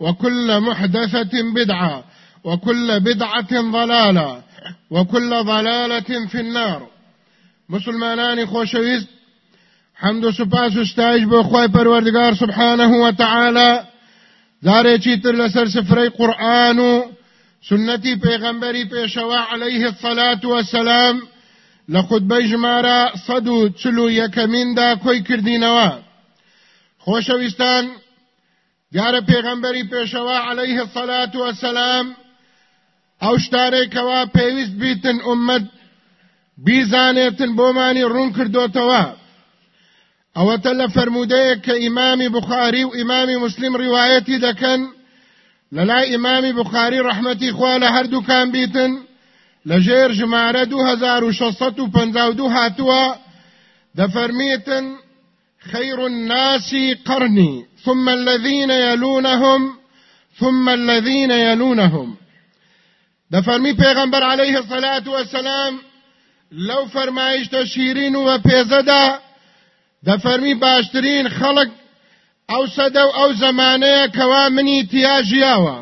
وكل محدثة بدعة وكل بدعة ضلالة وكل ضلالة في النار. مسلمانان خوشويست حمد و سپاس و ستایش بۆ سبحانه و تعالی جارێکی تر لەسەر سفرەی قورآن و سنەتی عليه الصلاة والسلام لە خودبەی ژمارە سەد چل و یەکەمیندا کۆی کردینەوە. خۆشەویستان دیارە پێغەمبەری پێشەوە عليه الصلاة والسلام ئەو شتارێکەوە پێویست بیتن ئومەت بیزانێتن بۆمانی ڕوون کردوتەوە ئەوەتە لە فرمودەیە کە ئیمامی بخاری و ئیمامی مسلم ڕیوایەتی دەکەن لە لای ئیمامی بخاری ڕەحمەتی خوا لە هەردووکان بیتن لە ژێر ژمارە 2652 هاتووە دەفەرمیتن خير الناس قرني. ثم الذين يلونهم ثم الذين يلونهم. دفرمي پیغمبر عليه الصلاة والسلام لو فرمایش تشیرین و پیزده دەفەرمی باشترین خەڵک ئەو سەدە و ئەو زمانەیە کەوا منی ژیاوە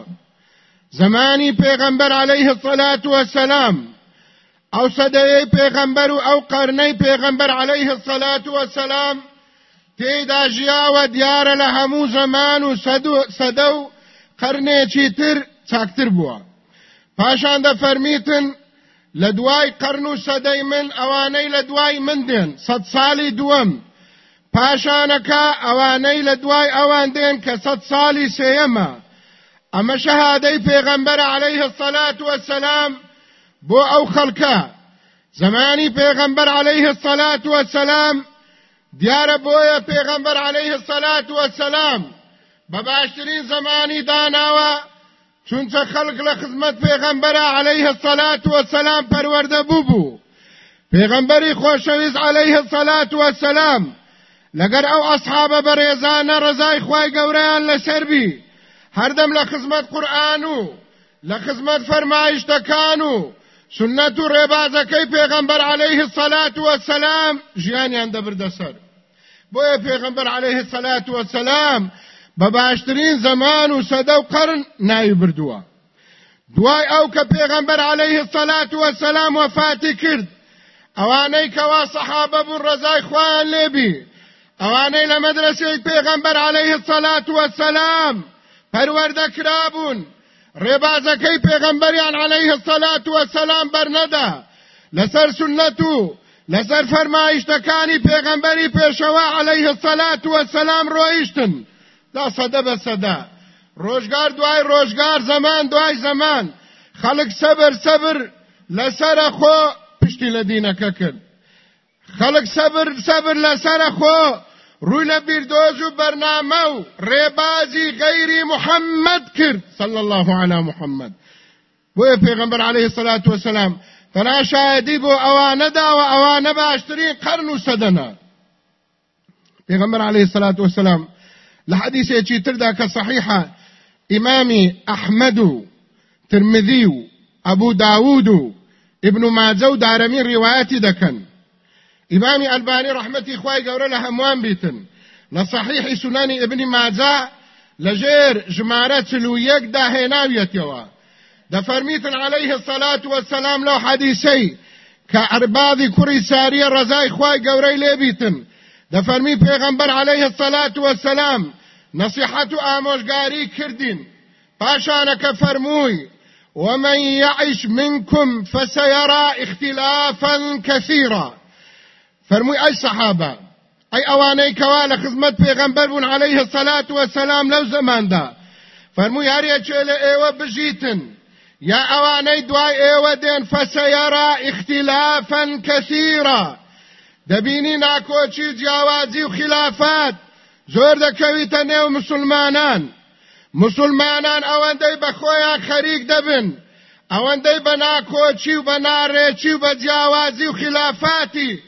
زمانی پێغەمبەر عەلەیه الصلاة والسلام ئەو سەدەیەی پێغەمبەر و ئەو قەرنەی پێغەمبەر عەلەیه الصلاة والسلام تێدا ژیاوە دیارە لە هەموو زەمان و سەدە و قەرنێکی تر چاکتر بووە. پاشان دەفەرمیتن لە دوای قەرن و سەدەی من ئەوانەی لە دوای من دێن سەد ساڵی دووەم. پاشانەکە ئەوانەی لە دوای ئەوان دێن کە سەد ساڵی سێەمە ئەمە شەهادەی پێغەمبەر عليه الصلاة والسلام بۆ ئەو خەڵکە. زمانی پێغەمبەر عليه الصلاة والسلام دیارە بۆیە پێغەمبەر عليه الصلاة والسلام بە باشترین زمانی داناوە چونچە خەڵک لە خزمەت پێغەمبەر عليه الصلاة والسلام پەروەردە بوو بوو. پێغەمبەری خۆشەویست عليه الصلاة والسلام لەگەر ئەو ئەسحابە بەڕێزانە ڕزای خوای گەورەیان لەسەربی هەردەم لە خزمەت قورآن و لە خزمەت فەرمایشتەکان و سنەت و ڕێبازەکەی پێغەمبەر عەلەیه الصلاة والسلام ژیانیان دەبردە سەر. بۆیە پێغەمبەر عەلەیه الصلاة والسلام بە زەمان و سەدە و قەرن ناوی بردووە. دوای ئەو کە پێغەمبەر عەلەیه الصلاة والسلام وفاتی کرد ئەوانەی کەوا سەحابە بوون ڕزای خوایان لێبی. ئەوانەی لە مەدرسەی پێغەمبەر عەلەیه الصلاة والسلام پەروەردە کرابوون. ڕێبازەکەی پێغەمبەریان عەلەیه الصلاة والسلام بەرنەدا لەسەر سنەت و لەسەر فەرمایشتەکانی پێغەمبەری پێشەوە عەلەیه الصلاة والسلام ڕۆیشتن. دا سەدە بە سەدە ڕۆژگار دوای ڕۆژگار زەمان دوای زەمان. خەڵک سەبر سەبر لەسرە خۆ پشتی لە دینەکە کرد. خەڵک سەبر سەبر لەسرە خۆ ڕووی لە بیردۆز و بەرنامە و ڕێبازی غەیری محەممەد کرد. صلى الله على محمد بۆیە پێغمبەر عليه الصلاة والسلام فلا شاهدی بۆ ئەوانەدا و ئەوانە باشترین قەرن و سەدەنا پێغمبەر عليه الصلاة والسلام لە حەدیثێکی تردا کە صحیحە ئیمامی ئەحمەد و ترمذی و ئەبوو داوود ابن ماجە و دارەمی ڕیوایەتی دەکەن ئیمامی ئەلبانی ڕەحمەتی خوای گەورە لە بیتن. لە صحیحی سنانی ابن ماجە لەژێر ژمارە چلو یەکدا هێناویەتەوە دەفەرمیتن عليه الصلاة والسلام لەو حەدیسەی کە ئەربادی کوڕی ساریە ڕزای خوای گەورەی لێبیتن دەفەرمی پێغەمبەر عليه الصلاة والسلام. نصيحة آموشگاری کردین. پاشانەکە فەرمووی ومن يعش منكم فسيرى اختلافا كثيرا. فرموي أي صحابة أي أواني كوال خدمت پیغمبر عليه الصلاة والسلام لو زمان دا. فرموي هر يچل أيوه بجيتن يا اواني دواي ايودين فسيرى اختلافا كثيرا دبيني ناكوشي جاوازي وخلافات زور دكويتا نيو مسلمانان. مسلمانان اوانده بخويا خريق دبن اوانده بناكوشي وبناريشي وبجاوازي وخلافاتي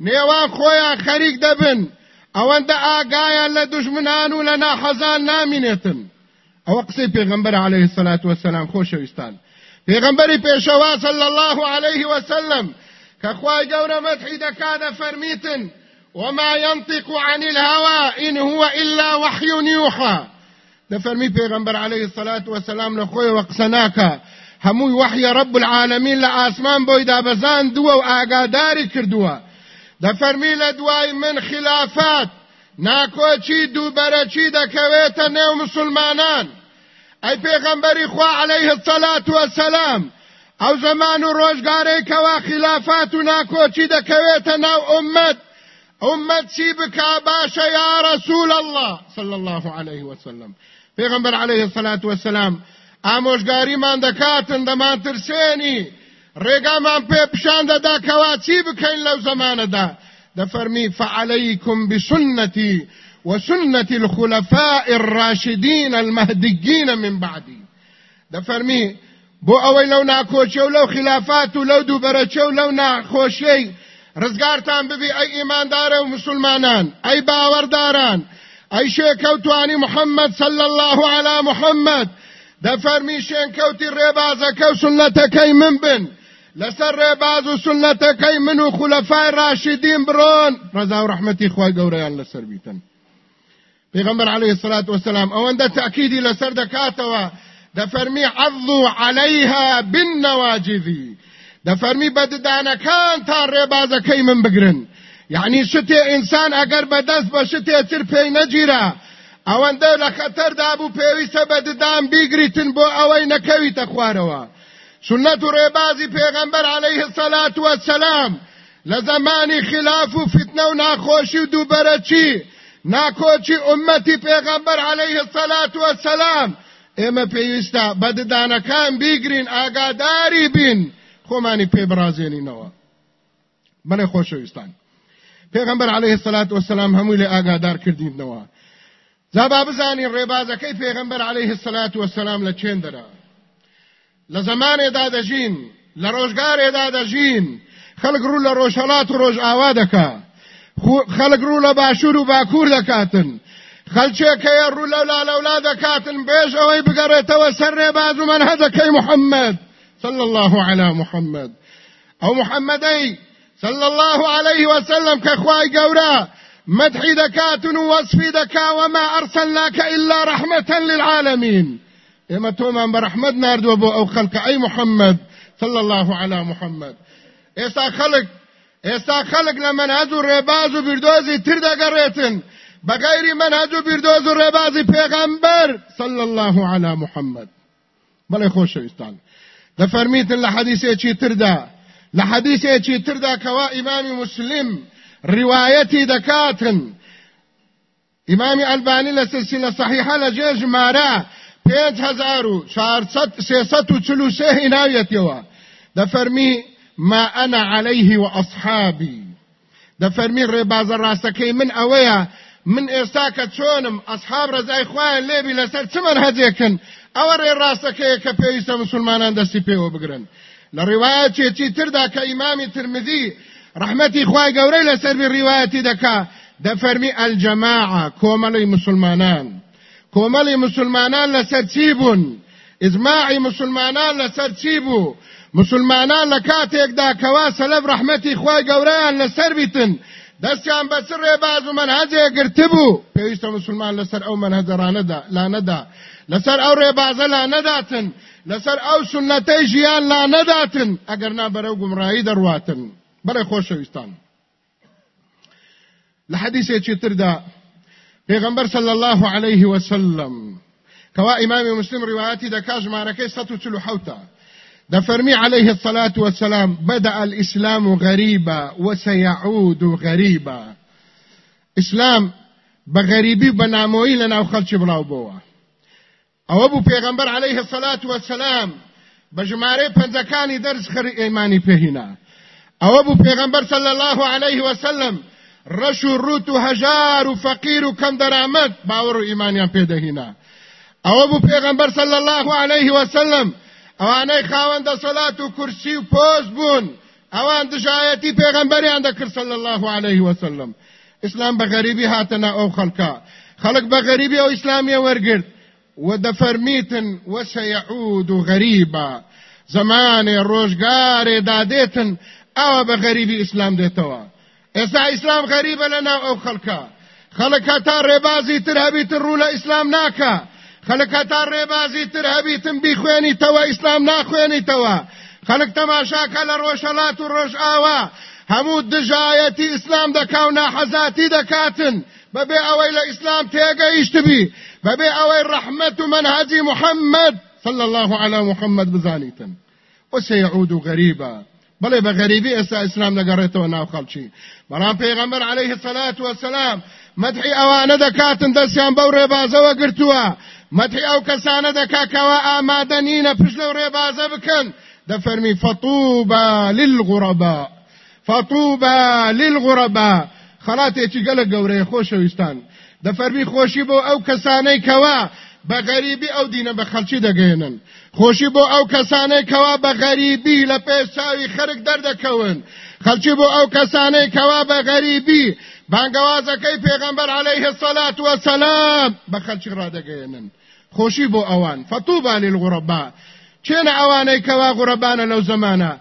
نيوان خويا خريق دبن اوانده آقايا لدشمنان ولنا حزان نامينتن دەبن ئەوەندە ئاگایان لە دژمنان و لە ناحەزان نامینێتن ئەوە قسەی پێغمبەر عليه الصلاة والسلام خۆشەویستان پێغمبەری پێشەوا صلى الله عليه وسلم كخواي قورا مدحي دكاد فرميتن وما ينطق عن الهوى إن هو إلا وحي يوحى دفرمي پیغمبر عليه الصلاة والسلام لخوي وقسناك هموي وحي رب العالمين لآسمان بويدا بزان دوا وآقاداري كردوا دفرمي لدواي من خلافات ناکۆچی دووبەرەچی دەکەوێتە نێو مسلمانان؟ ئەی پێغەمبەری خوا عليه الصلاة والسلام ئەو زمان و ڕۆژگارێکەوە خلافات و ناکۆچی دەکەوێتە ناو ئومەت امت چی بکا باشا یا رسول الله صلی الله علیه وسلم. پیغمبر علیه الصلاة والسلام ئامۆژگاریمان دەکاتن دەمان ترسێنی ڕێگامان پێ پیشان دەدا کەوا چی بکەین لەو دەفەرمی فعليكم بسنتي وسنة الخلفاء الراشدين المهديين من بعدي. دەفەرمی بۆ ئەوەی لەو ناکۆچە و لەو خلافات و لەو دووبەرەچە و لەو ناخۆشیەی ڕزگارتان ببی ئەی ئیماندارە و مسلمانان ئەی باوەڕداران ئەی شێکەوتوانی محەممەد صلى الله على محەممەد. دەفەرمی شێنکەوتی ڕێبازەکە و سنەتەکەی من بن. لەسەر ڕێباز و سنەتەکەی من و خولەفای ڕاشدین بڕۆن ڕزا و ڕحمەتی خۆی گەورەیان لەسەر بیتن. پیغمبر عليه الصلاة والسلام ئەوەندە تأکیدی لەسەر دەکاتەوە دەفەرمی عضوا عليها بالنواجذی. دەفەرمی بەددانەکانتان ڕێبازەکەی من بگرن. یعنی شتێ ئینسان ئەگەر بەدەست بە شتێ تر پێی نەگیرە ئەوەندە لە خەتەردا بوو پێویستە بەددان بیگریتن بۆ ئەوەی نەکەویتە خوارەوە سنت ڕێبازی پێغەمبەر عليه الصلاة والسلام لە زمانی خلاف و فتنە و ناخۆشی و دووبەرەچی ناکۆچی ئومەتی پێغەمبەر عليه الصلاة والسلام ئێمە پێویستە بەددانەکان بیگرین ئاگاداری بین. خۆمانی پێ بڕازێنینەوە. بەڵێ خۆشەویستان. پێغەمبەر عليه الصلاة والسلام هەمووی لێ ئاگادار کردینەوە. زابا بزانین ڕێبازەکەی پێغەمبەر عليه الصلاة والسلام لە چێندەرە لە زمانێدا دەژین لە ڕۆژگارێدا دەژین خەڵک ڕوو لە ڕۆژهەڵات و ڕۆژ ئاوا دەکا خەڵک ڕوو لە باشوور و باکوور دەکاتن خەلچێکەیە ڕوو لەولا لەولا دەکاتن بێژ ئەوەی بگەڕێتەوە سەر ڕێباز و منهەجەکەی محەممەد صلى الله على محمد. أو محمدي صلى الله عليه وسلم كخواي قورا مدحي دكات ووصفي دكا وما أرسلناك إلا رحمة للعالمين إما توما برحمة نارد وبو أو خلق أي محمد صلى الله على محمد. إسا خلق إسا خلق لمن هزو ربازو بردوزي تردا قريتن. بغير من هزو بردوزو ربازي پیغمبر صلى الله على محمد. بله خوش استان. دەفەرمیتن لە حەدیثێکی تردا لە حەدیثێکی تردا کەوا ئیمامی مسلم ڕواەتی دەکاتن ئیمامی ئەلبانی لە سلسلە صحیحە لە پێنج هزار و سێسەد و چل و سێ هیناویەتەوە دەفەرمی ما ئەنا عليه و ئەصحابی دەفەرمی ڕێبازە ڕاستەکەی من ئەوەیە من ئێستا کە چۆنم ئەسحاب ڕزای خوایان لێبی لەسەر چمەر هەجێکن ئەوە ڕێ ڕاستەکەیە کە پێویستە مسلمانان دەستی پێوە بگرن. لە ڕیواەتێکی تردا کە ئیمامی ترمذی رحمەتی خوای گەورەی لەسەر ڕیواەتی دەکا دەفەرمی ئەلجەماعە کۆمەڵی مسلمانان. کۆمەڵی مسلمانان لەسەر چی بوون مسلمانان لەسەر چی مسلمانان لە کاتێکدا کەوا سەلەب ڕەحمەتی خوای گەورەیان لەسەر بیتن دەستیان بەسر ڕێباز و منهجێ گرتبوو پێویستە مسلمان لەسەر ئەو منهجەرانەدا لا نەدا لەسەر ئەو ڕێبازە لا نەداتن لەسەر ئەو سنەتەی ژیان لا نەداتن ئەگەر نا بەرەو گومڕایی دەڕواتن بەڵێ خۆشەویستان لە حەدیثێکی تردا پێغەمبەر صلی الله عليه وسلم. كوا إمام مسلم رواياتي دكا ژمارەکەی 147 دفرمي عليه الصلاة والسلام بدأ الإسلام غريبا وسيعود غريبا إسلام بغريبي بناموي لنا وخلش بلاو بوا أو أبو پیغمبر عليه الصلاة والسلام بجماري پنزكاني درس خر إيماني فيهنا أو أبو پیغمبر صلى الله عليه وسلم رشو روتو هجار فقير كم درامت باور إيمانيان پيدهنا أو أبو پیغمبر صلى الله عليه وسلم. ئەوانەی خاوەندە سەلات و کورسی و پۆست بوون. ئەوان دژایەتی پێغەمبەریان دەکرد صلی الله عليه وسلم. ئیسلام بە غەریبی هاتەنا ئەو خەڵکە. خەڵک بە غەریبی ئەو ئیسلامیە وەرگرت. ودەفەرمیتن وسەیعود و غەریبە زمانێ ڕۆژگارێ دادێتن ئەوە بە غەریبی ئیسلام دێتەوە ئێستا ئیسلام غەریبە لەناو ئەو خەڵکە خەڵک تا ڕێبازی تر هەبیتن ڕوو لە ئیسلام ناکە خەڵک تا ڕێبازی تر هەبیتم بیخوێنیتەوە ئیسلام ناخوێنیتەوە خەڵک تەماشاکە لە ڕۆژهەڵات و ڕۆژ ئاوا هەموو دژایەتی ئیسلام دەکا و ناحەزاتی دەکاتن بەبێ ئەوەی لە ئیسلام تێگەیشتبی بەبێ ئەوەی ڕەحمەت و منهجی محەممەد صلى الله على محمد بزانیتن وسيعود غريبا. بڵێ بە غەریبی ئێستا ئیسلام نەگەڕێتەوە ناو خەڵکی بەڵام پێغەمبەر عليه الصلاة والسلام مدحی ئەوانە دەکاتن دەستیان بەو ڕێبازەوە گرتووە. مدحی ئەو کەسانە دەکاکەوە ئامادەنینە پشت لەو ڕێبازە بکەن. دەفەرمی فەطوبە للغڕەبا فەطوبە للغڕەبا خەڵاتێکی گەلە گەورەیە خۆشەویستان. دەفەرمی خۆشی بۆ ئەو کەسانەی کەوا بە غەریبی ئەو دینە بە خەلکی دەگەێنن خۆشی بۆ ئەو کەسانەی کەوا بە غەریبی لە خەلکی بۆ ئەو کەسانەی کەوا بە غەریبی بانگوازەکەی پێغەمبەر عليه الصلاة والسلام بە خەلکی ڕادەگەێنن خۆشی بۆ ئەوان. فطوبى للغرباء. چێن ئەوانەی کەوا غربانە لەو زمانە؟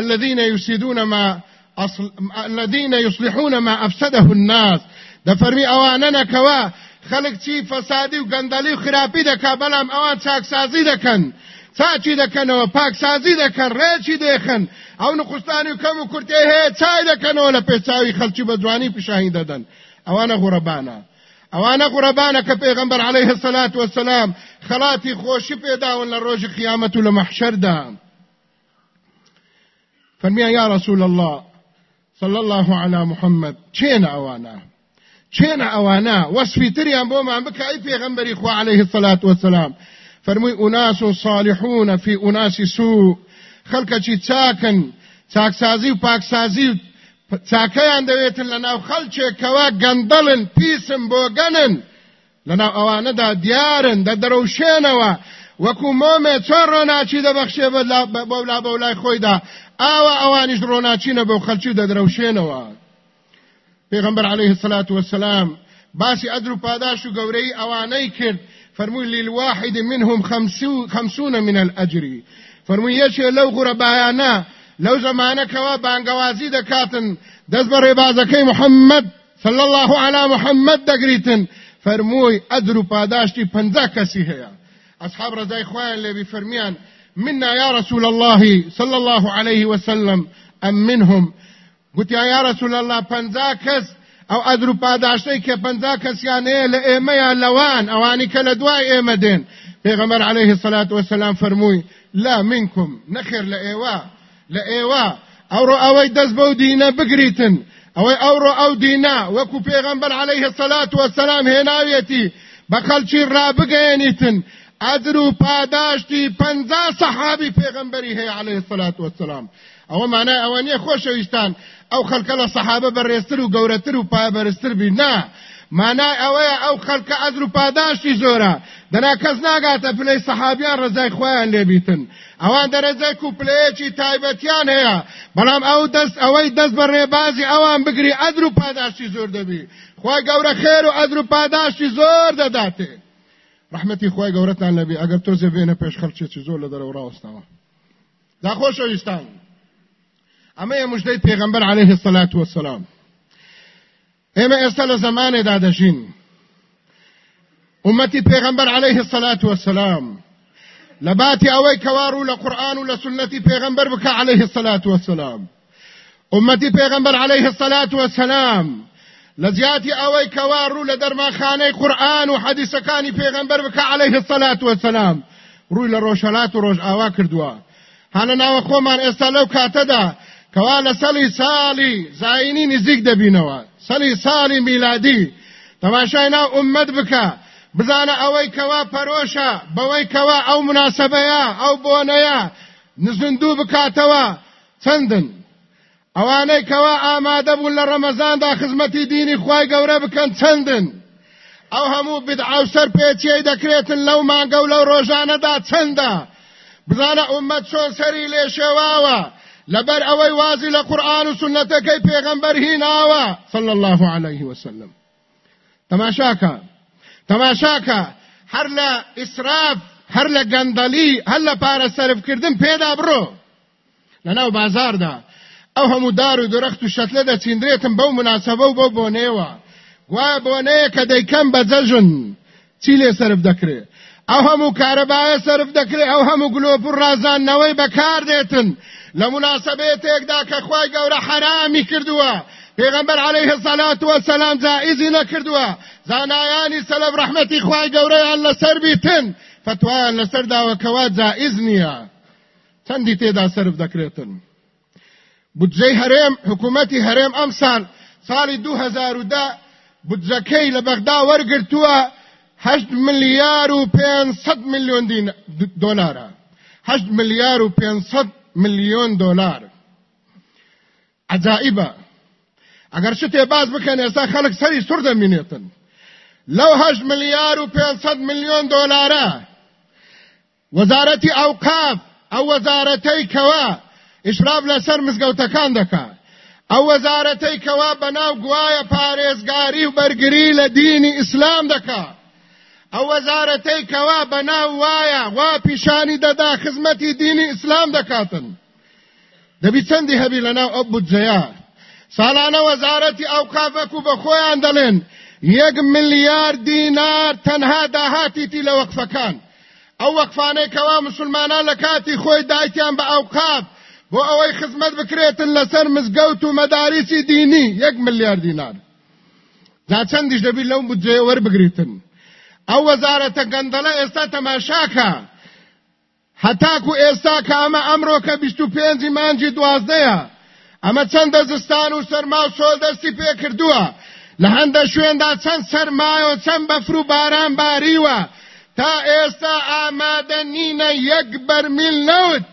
الذين يفسدون ما أصل... الذين يصلحون ما أفسده الناس. دەفەرمی ئەوانەنە کەوا خەڵک چی فەسادی و گەندەلی و خراپی دەکا بەڵام ئەوان چاکسازی دەکەن. چاچی دەکەنەوە پاکسازی دەکەن ڕێکی دێخن ئەو نخستانی و کەم و کورتێ هەیە چای دەکەنەوە لە پێچاوی خەلکی بە جوانی پیشاهی دەدەن ئەوانە غوڕەبانە ئەوانە قوربانە کە پێغمبەر عليه الصلاة والسلام خلاتی خۆشی پێداون لە ڕۆژی قیامەت و لە مەحشەردا فەرمیان یا رسول الله صلى الله على محمد چێن ئەوانە چێن ئەوانە وەسفی تریان بۆمان بکە ئەی پێغمبەری خوا عليه الصلاة والسلام. فەرمووی ئوناس صالحون في أناس سوء. خەڵکەکی چاکن؟ چاکسازی و پاکسازی و چاکەیان دەوێتن لە ناو خەلچێکەوە گەندەڵن پیسم بۆ گەنن لە ناو ئەوانەدا دیارن دە دەرەوشێنەوە. وەکو مۆمێ چۆن ڕۆناچی دەبەخشێ بەولا بەولای خۆیدا؟ ئاوە ئەوانیش ڕۆناچینە بەو خەلکی دەدرەوشێنەوە پێغمبەر عليه الصلاة والسلام باسی ئەدر و پاداش و گەورەی فرمووی للواحد منهم خمسون من الأجر. فرمووی یەکێ لەو غورەبایانە لەو زمانەکەوە بانگەوازی دەکاتن دەست بە ڕێبازەکەی محەممەد صلى الله على محمد ئەدر و پاداشتی پەنجا کەسی هەیە ئەصحاب ڕزای خۆیان لێبی فەرمیان منا يا رسول الله صلى الله عليه وسلم أم منهم؟ قلت يا رسول الله کەس ئەو ئەدر و پاداشتەی کە پەنجا کەسیان هەیە لە ئێمەیان لەوان ئەوانی کە لە دوای ئێمە دێن. پێغەمبەر الصلاة والسلام فەرمووی لا منكم نخر لە ئێوە لە ئێوە. ئەوڕۆ ئەوەی دەست بەو دینە بگریتن. ئەوەی ئەوڕۆ ئەو دینا وەکو پێغەمبەر عليه الصلاة والسلام هێناوێتی بە خەڵکی ڕابگەێنیتن ئەدر و پاداشتی پەنجا سەحابی پێغەمبەری هەیە عليه الصلاة والسلام ئەوە مانای ئەوە نییە خۆشەویستان. او خلک له صحابه برستر او ګورتر او پای برستر بنا معنا اوه او خلک اجر پاداشي زوره دنا کس ناګاته پلی صحابيان رضای خوان لبیتن اوان درځه کو پلی چی تایبتیان هيا بلهم او دس اوې دس برې بازي اوان بګري اجر پاداشي زور دبي خو ګوره خیر او اجر پاداشي زور دداته رحمتي خو ګورتان نبی اگر تر زه بینه پېش خلک چې زول در وراستم دا خوشو ایستان داخۆشەویستان ئەمەیە مژدەی پێغەمبەر عليه الصلاة والسلام. ئێمە ئێستا لە زمانێدا دەژین ئومەتی پێغەمبەر عليه الصلاة والسلام. لباتي اوي كوارو لقرآن ولسنتي پیغمبر بك عليه الصلاة والسلام. أمتي پیغمبر عليه الصلاة والسلام. لزياتي اوي كوارو لدرما خاني قرآن وحديث كاني پیغمبر بك عليه الصلاة والسلام. روي لروشالات وروش آوا كردوا هانا ناو خومان استالو كاتدا كوالا سلي سالي زايني نزيق دبينوا سلي سالي ميلادي تماشاينا امت بك بزانە ئەوەی کەوا پەرۆشە بەوەی کەوا ئەو مناسبەیە ئەو بۆنەیە. نزندوو بکاتەوە. چەندن؟ ئەوانەی کەوا ئامادە بوون لە ڕەمەزاندا خزمەتی دینی خی گەورە بکەن. چەندن؟ ئەو هەموو بدعاو سەر پێچیەی دەکرێتن لەو مانگە و لەو ڕۆژانەدا. چەندە؟ بزانە ئومەت چۆن سەری لێ ئەوەی وازی لە قورآن و سنەتەکەی پێغەمبەر هیناوە صلى الله عليه وسلم. تماشاکە تەماشاکە هەر لە ئیسراف هەر لە گەندەلی هەر لە پارە سەرفکردن پێدا بڕۆ لەناو بازاردا ئەو هەموو دار و درەخت و شەتلە دەچیندرێتم بەو مناسبە و بەو بۆنێوە گوایە بۆنەیە کە دەیکەم بە جەژن چی لێ سرف دەکرێت ئەو هەموو کارەبایە سرف دەکرێت ئەو هەموو گلۆپ و بەکار دێتن لە مناسبەتێکدا کە خوای گەورە حرامی کردووە. پیغمبر علیه الصلاة والسلام جائزی نکردووە زانایانی سەلب ڕحمەتی خوای گەورەیان لەسەر بیتن فتوایان لەسەر داوەکەوا جائز نییە. چەندی تێدا سرف دەکرێتن؟ بودجەی هەرێم حکوومەتی هەرێم ئەم سال ساڵی 2010 بودجەکەی لە بەغدا وەرگرتووە 8 ملیار و 500 میلیۆن دۆلارە. 8 ملیار و 500 میلیون دلار. عجائبه. اگر شته باز بکنه اسا خلق سری سر دمینیتن لو هشت ملیار و پینصد میلیون دلاره. وزارتی اوقاف او وزارتی کوا اشراف لسر مزگوتکان دکا. او وزارتی کوا بناو گوای پارێزگاری و بەرگری لە دینی ئیسلام دکات ئەو وەزارەتەی کەوا بەناو وایە وا پیشانی دەدا خزمەتی دینی ئیسلام دەکاتن. دەبی چەندی هەبی لەناو ئەو بودجەیە؟ ساڵانە وەزارەتی ئەو کافەکو بە خۆیان دەڵێن یەک ملیار دینار تەنها داهاتیتی لە وەقفەکان. ئەو وەقفانەی کەوا مسلمانان لە کاتی خۆی دایتیان بە ئەوقاف بۆ ئەوەی خزمەت بکرێتن لەسەر مزگەوت و مەداریسی دینی یەک ملیار دینار. جا چەندیش دەبی لەو بودجێ وەربگریتن؟ ئەو وەزارەتە گەندەڵە ئێستا تەماشاکە. هەتاکو ئێستا کە ئەمە ئەمڕۆ کە 25 مانجی دوازدەیە. ئەمە چەند دەزستان و سەرما و سۆل دەستی پێ کردووە. لە هەندە شوێندا چەند سەرمایە و چەند بەفر و باران باریوە. تا ئێستا ئامادە نینە یەک بەرمیل نەوت.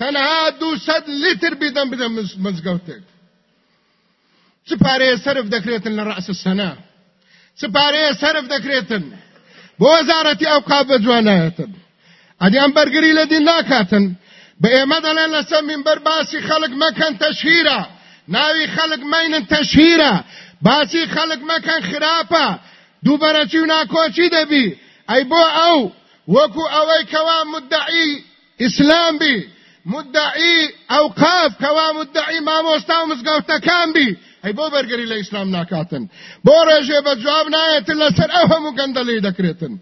تەنها دووسەد لیتر بیدەم بدەم مزگەوتێک. چ پارەیە سرف دەکرێتن لە ڕاست سەنا؟ چ پارەیە سرف دەکرێتن؟ بۆ وەزارەتی ئەو قاب بە جوانایەتن ئەدیان بەرگری لە دین ناکاتن. بە ئێمە دەڵێن لەسەر منبەر باسی خەڵک مەکەن تەشهیرە ناوی خەڵک مەینن تەشهیرە باسی خەڵک مەکەن خراپە دووبەرەچی و ناکۆچی دەبی ئەی بۆ ئەو وەکو ئەوەی کەوا مدعی ئیسلام بی. مدعی ئەوقاف کەوا مدعی مامۆستا و مزگەوتەکان بی. ئەی بۆ بەرگری لە ئیسلام ناکاتن. بۆ ڕێژێ بە جواب نایەتن لەسەر ئەو هەموو گەندەڵی دەکرێتن.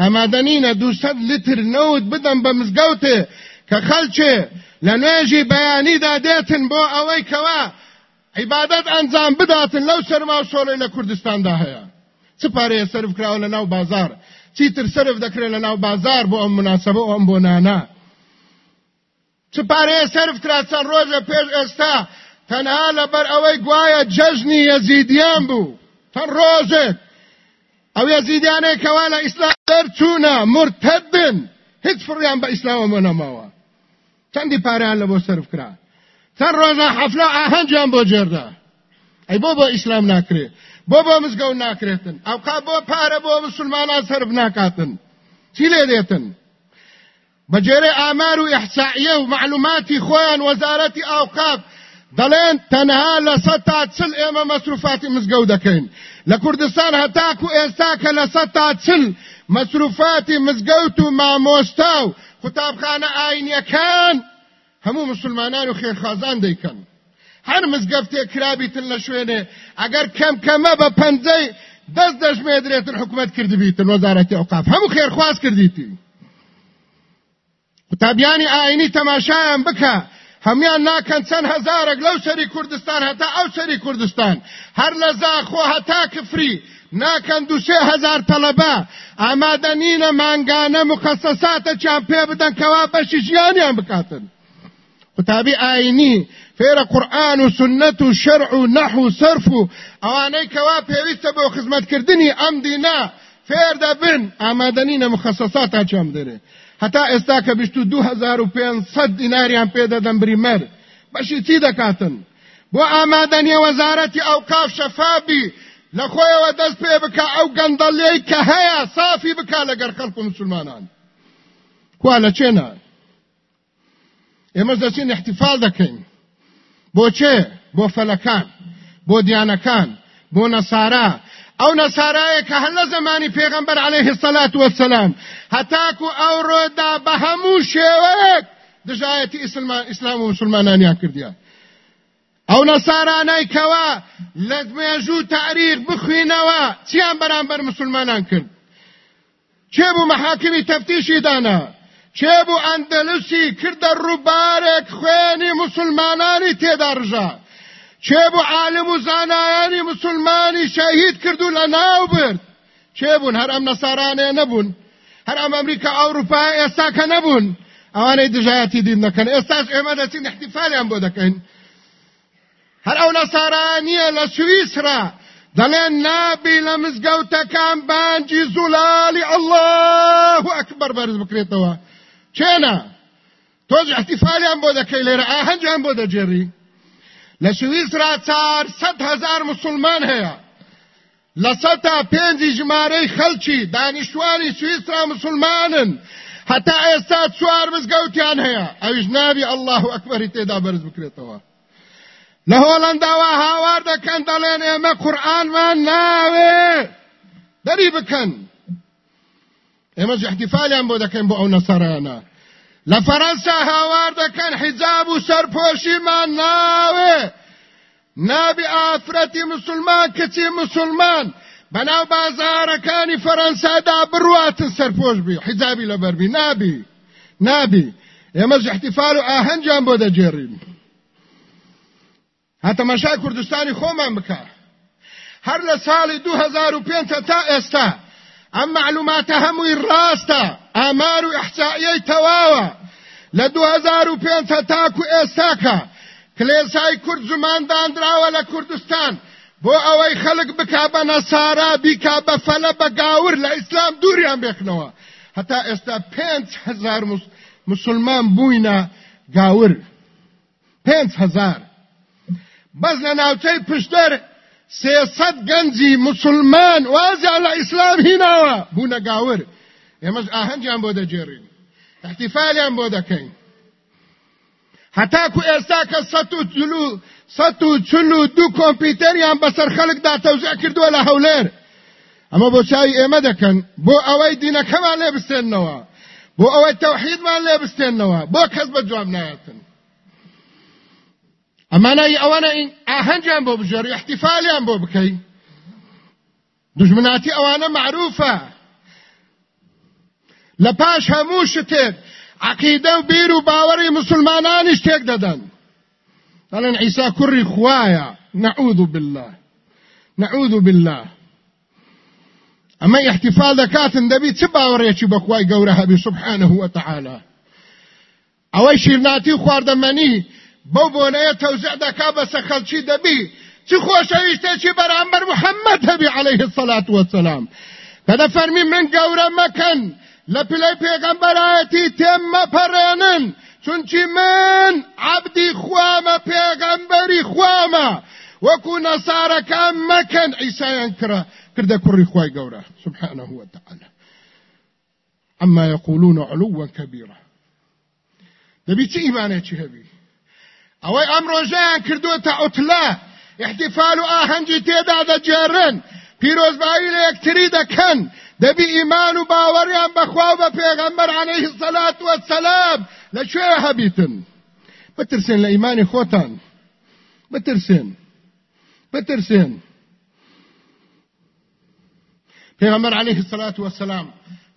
ئامادەنینە دووسەد لتر نەوت بدەم بە مزگەوتێ کە خەلچێ لە نوێژی بەیانیدا دێتن بۆ ئەوەی کەوا. عیبادەت ئەنجام بداتن لەو سەرما شۆڵی لە کوردستاندا هەیە. چ پارەیە سرف کراوە لە ناو بازار؟ چیتر سرف دەکرێت لە ناو بازار بۆ ئەم مناسبە ئەم بۆ نانە چ پارەیە سرف کرا چەند ڕۆژە پێش ئێستا تەنها لەبەر ئەوەی گوایە جەژنی یەزیدیان بوو. چەند ڕۆژێک. ئەو یەزیدیانەی کەوا لە ئیسلام بەسەر چوونە مرتدن هیچ فڕیان بە ئیسلامەوە نەماوە. چەندی پاریان لە بۆ سرف کرا چەند ڕۆژە حەفلە ئاهەنجیان بۆ جێردا. ئەی بۆ بۆ ئیسلام ناکرێت. بۆ بۆ مزگەوت ناکرێتن. ئەو کا بۆ پارە بۆ مسلمانان سرف ناکاتن چی لێ دێتن؟ بەجێرە ئامار و معلوماتی خۆیان وەزارەتی ئاوقاف دەڵێن تەنها لە سەد تا چل ئێمە مەسروفاتی مزگەوت دەکەین لە کوردستان هەتاکو ئێستا کە لە سەد تا چل مەسروفاتی مزگەوت و مامۆستا و قوتابخانە ئاینیەکان هەموو مسلمانان و خێرخوازان دەیکەن هەر مزگەفتێ کرابیتن لە شوێنێ ئەگەر کەم کەمە بە پەنجەی دەست دەژمێدرێتن حکوومەت کردبیتن وەزارەتی ئەوقاف هەموو خێرخواز کردیتی قوتابیانی ئاینی تەماشایان بکە هەمان ناکەن چەند هەزارێک لەو سەری کوردستان هەتا ئەو سەری کوردستان. هەر لە زاخۆ هەتا کفری. ناکەن دو سێ هزار تەلەبە. ئامادە نینە مانگانە مخەسەساتە چیان پێ بدەن کەوا بەشی ژیانیان بکاتن. قوتابی ئاینی فێرە قورآن و سنت و شەرع و نەح و سەرف و ئەوانەی کەوا پێویستە بۆ خزمەتکردنی ئەم دینا. فێر دەبن ئامادەنینە مخەسەساتە چیان بدەرێ هەتا ئێستا کە بیست و 2500 دیناریان پێدەدەم بریمەر بەشی چی دەکاتن بۆ ئامادەنیە وەزارەتی ئەو کاف شەفابی لە خۆیەوە دەست پێ بکە ئەو گەندەڵێی کە هەیە سافی بکە لەگەر خەڵک و مسلمانان کوا لە چێنە ئێمە دەچین احتیفال دەکەین بۆ چێ بۆ فەلەکان بۆ دیانەکان بۆ نەسارا او نصارای که هل زمانی پیغمبر علیه الصلاة والسلام حتاکو او رو دا بهمو شیوک دجایتی اسلام و مسلمانانیان کردیا او نصارانای کوا لدمیجو تاریخ بخوینوا چیان برانبر مسلمانان کرد؟ چه بو محاکمی تفتیشی دانا؟ چه بو اندلسی کرد روبارک خوینی مسلمانانی تیدارجا چێ بوو عالم و زانایانی مسلمانی شەهید کردو لە ناو برد چێ بوون هەر ئەم نەسارانێ نەبوون. هەر ئەم ئەمریکا ئەوروپا ئێستا کە نەبوون. ئەوانەی دژایەتی دین دەکەن. ئێستاش ئێمە دەچین احتیفالیان بۆ دەکەین. هەر ئەو نەسارانیە لە سویسرا. دەڵێن نابی لە مزگەوتەکان بانجی زولالی الله ئەکبەر بەرز بکرێتەوە. چێنە؟ تۆز احتیفالیان بۆ دەکەی لێرە ئاهەنجیان بۆ دەجێڕی. لە سویسرا چارسەد هەزار مسلمان هەیە. لە سەتا پێنجی ژمارەی خەڵکی دانیشتوانی سویسرا مسلمانن. هەتا ئێستا چوار مزگەوتیان هەیە. ئەویش نابی الله ئەکبەری تێدا بەرز بکرێتەوە. لە هۆڵنداوە هاوار دەکەن دەڵێن ئێمە قورئانمان ناوێ. دەری بکەن. ئێمە احتیفالیان بۆ دەکەین بۆ ئەو نەسەرانە. لە فەرەنسا هاوار دەکەن حیجاب و سەرپۆشیمان ناوێ. نابی ئافرەتی مسلمان کچی مسلمان. بەناو بازارەکانی فەرەنسادا بڕواتن سەرپۆش بی. حیجابی لەبەربی نابی. نابی. ئێمەش احتیفال و ئاهەنجان بۆ دەجێڕین. هەتەمەشای کوردستانی خۆمان بکە. هەر لە ساڵی 2005 تا ئێستا ئەم معلوماتە هەمووی ڕاستە ئامار و ئەحسائیەی تەواوە لە 2005 تاکو ئێستاکە کلێسای کورد زماندانراوە لە کوردستان بۆ ئەوەی خەڵک بکا بە نەسارا بیکا بە فەلە بە گاور لە ئیسلام دووریان بێخنەوە هەتا ئێستا پێنج هزار مسلمان بووینە گاور پێنج هزار. بەس لە ناوچەی پشتەر سێسەد گەنجی مسلمان. وازیان لە ئیسلام هیناوە. بوونە گاور ئێمەش ئاهەنجیان بۆ دەجێڕین. احتیفالیان بۆ دەکەین. هەتاکو ئێستا کە سەد و سەد و دوو کۆمپیوتەریان بەسەر خەڵکدا تەوزیع کردووە لە هەولێر. ئەمە بۆ چاوی ئێمە دەکەن. بۆ ئەوەی دینەکەمان لێ بستێنەوە بۆ ئەوەی تەوحیدمان لێ بستێنەوە بۆ کەس بە جواب نایەتن ئەمانەی ئەوانە ئاهەنجیان بۆ بژێڕی احتیفالیان بۆ بکەین دژمناتی ئەوانە معروفە لە پاش هەموو شتێک عقیدە و بیر و باوەڕی مسلمانانی شتێک دەدەن دەڵێن عیسا کوڕی خوایە نعوذ بالله. نعوذ بالله. ئەمە احتفال دەکاتن دەبی چ باوەڕێکی بەخوای گەورە هەبی سبحانه وتعالى ئەوەی شیرناتی و خواردەمەنی بەو بۆنەیە تەوزع دەکا بەسە خەڵکی دەبی چ خۆشەویستێکی بەرامبەر محەممەد هەبی عليه الصلاة والسلام. کە فەرمی من گەورە مەکەن لە پلەی پێغەمبەرایەتی تێم مەپەڕێنن چونکی من عبدی خوامە پێغەمبەری خوامە وەکو نەسارەکان مەکەن عیسایان کرا کردە کوڕی خوای گەورە سبحانه وتعالى عما يقولون علوا كبيرا دەبی چی ئیمانێکی هەبی ئەوەی ئەم ڕۆژەیان کردووەتە ئوتلا. احتفال و ئاهەنگی تێدا دەجێڕن پیرۆزبایی لە یەکتری دەکەن. دەبی ئیمان و باوەڕیان بەخوا بە پێغەمبەر عەلەیهی سەلات وەسەلام لەکوێ هەبیتن؟ بترسێن لە ئیمانی خۆتان. بترسێن. بترسێن. پێغەمبەر عەلەیهی سەلات وەسەلام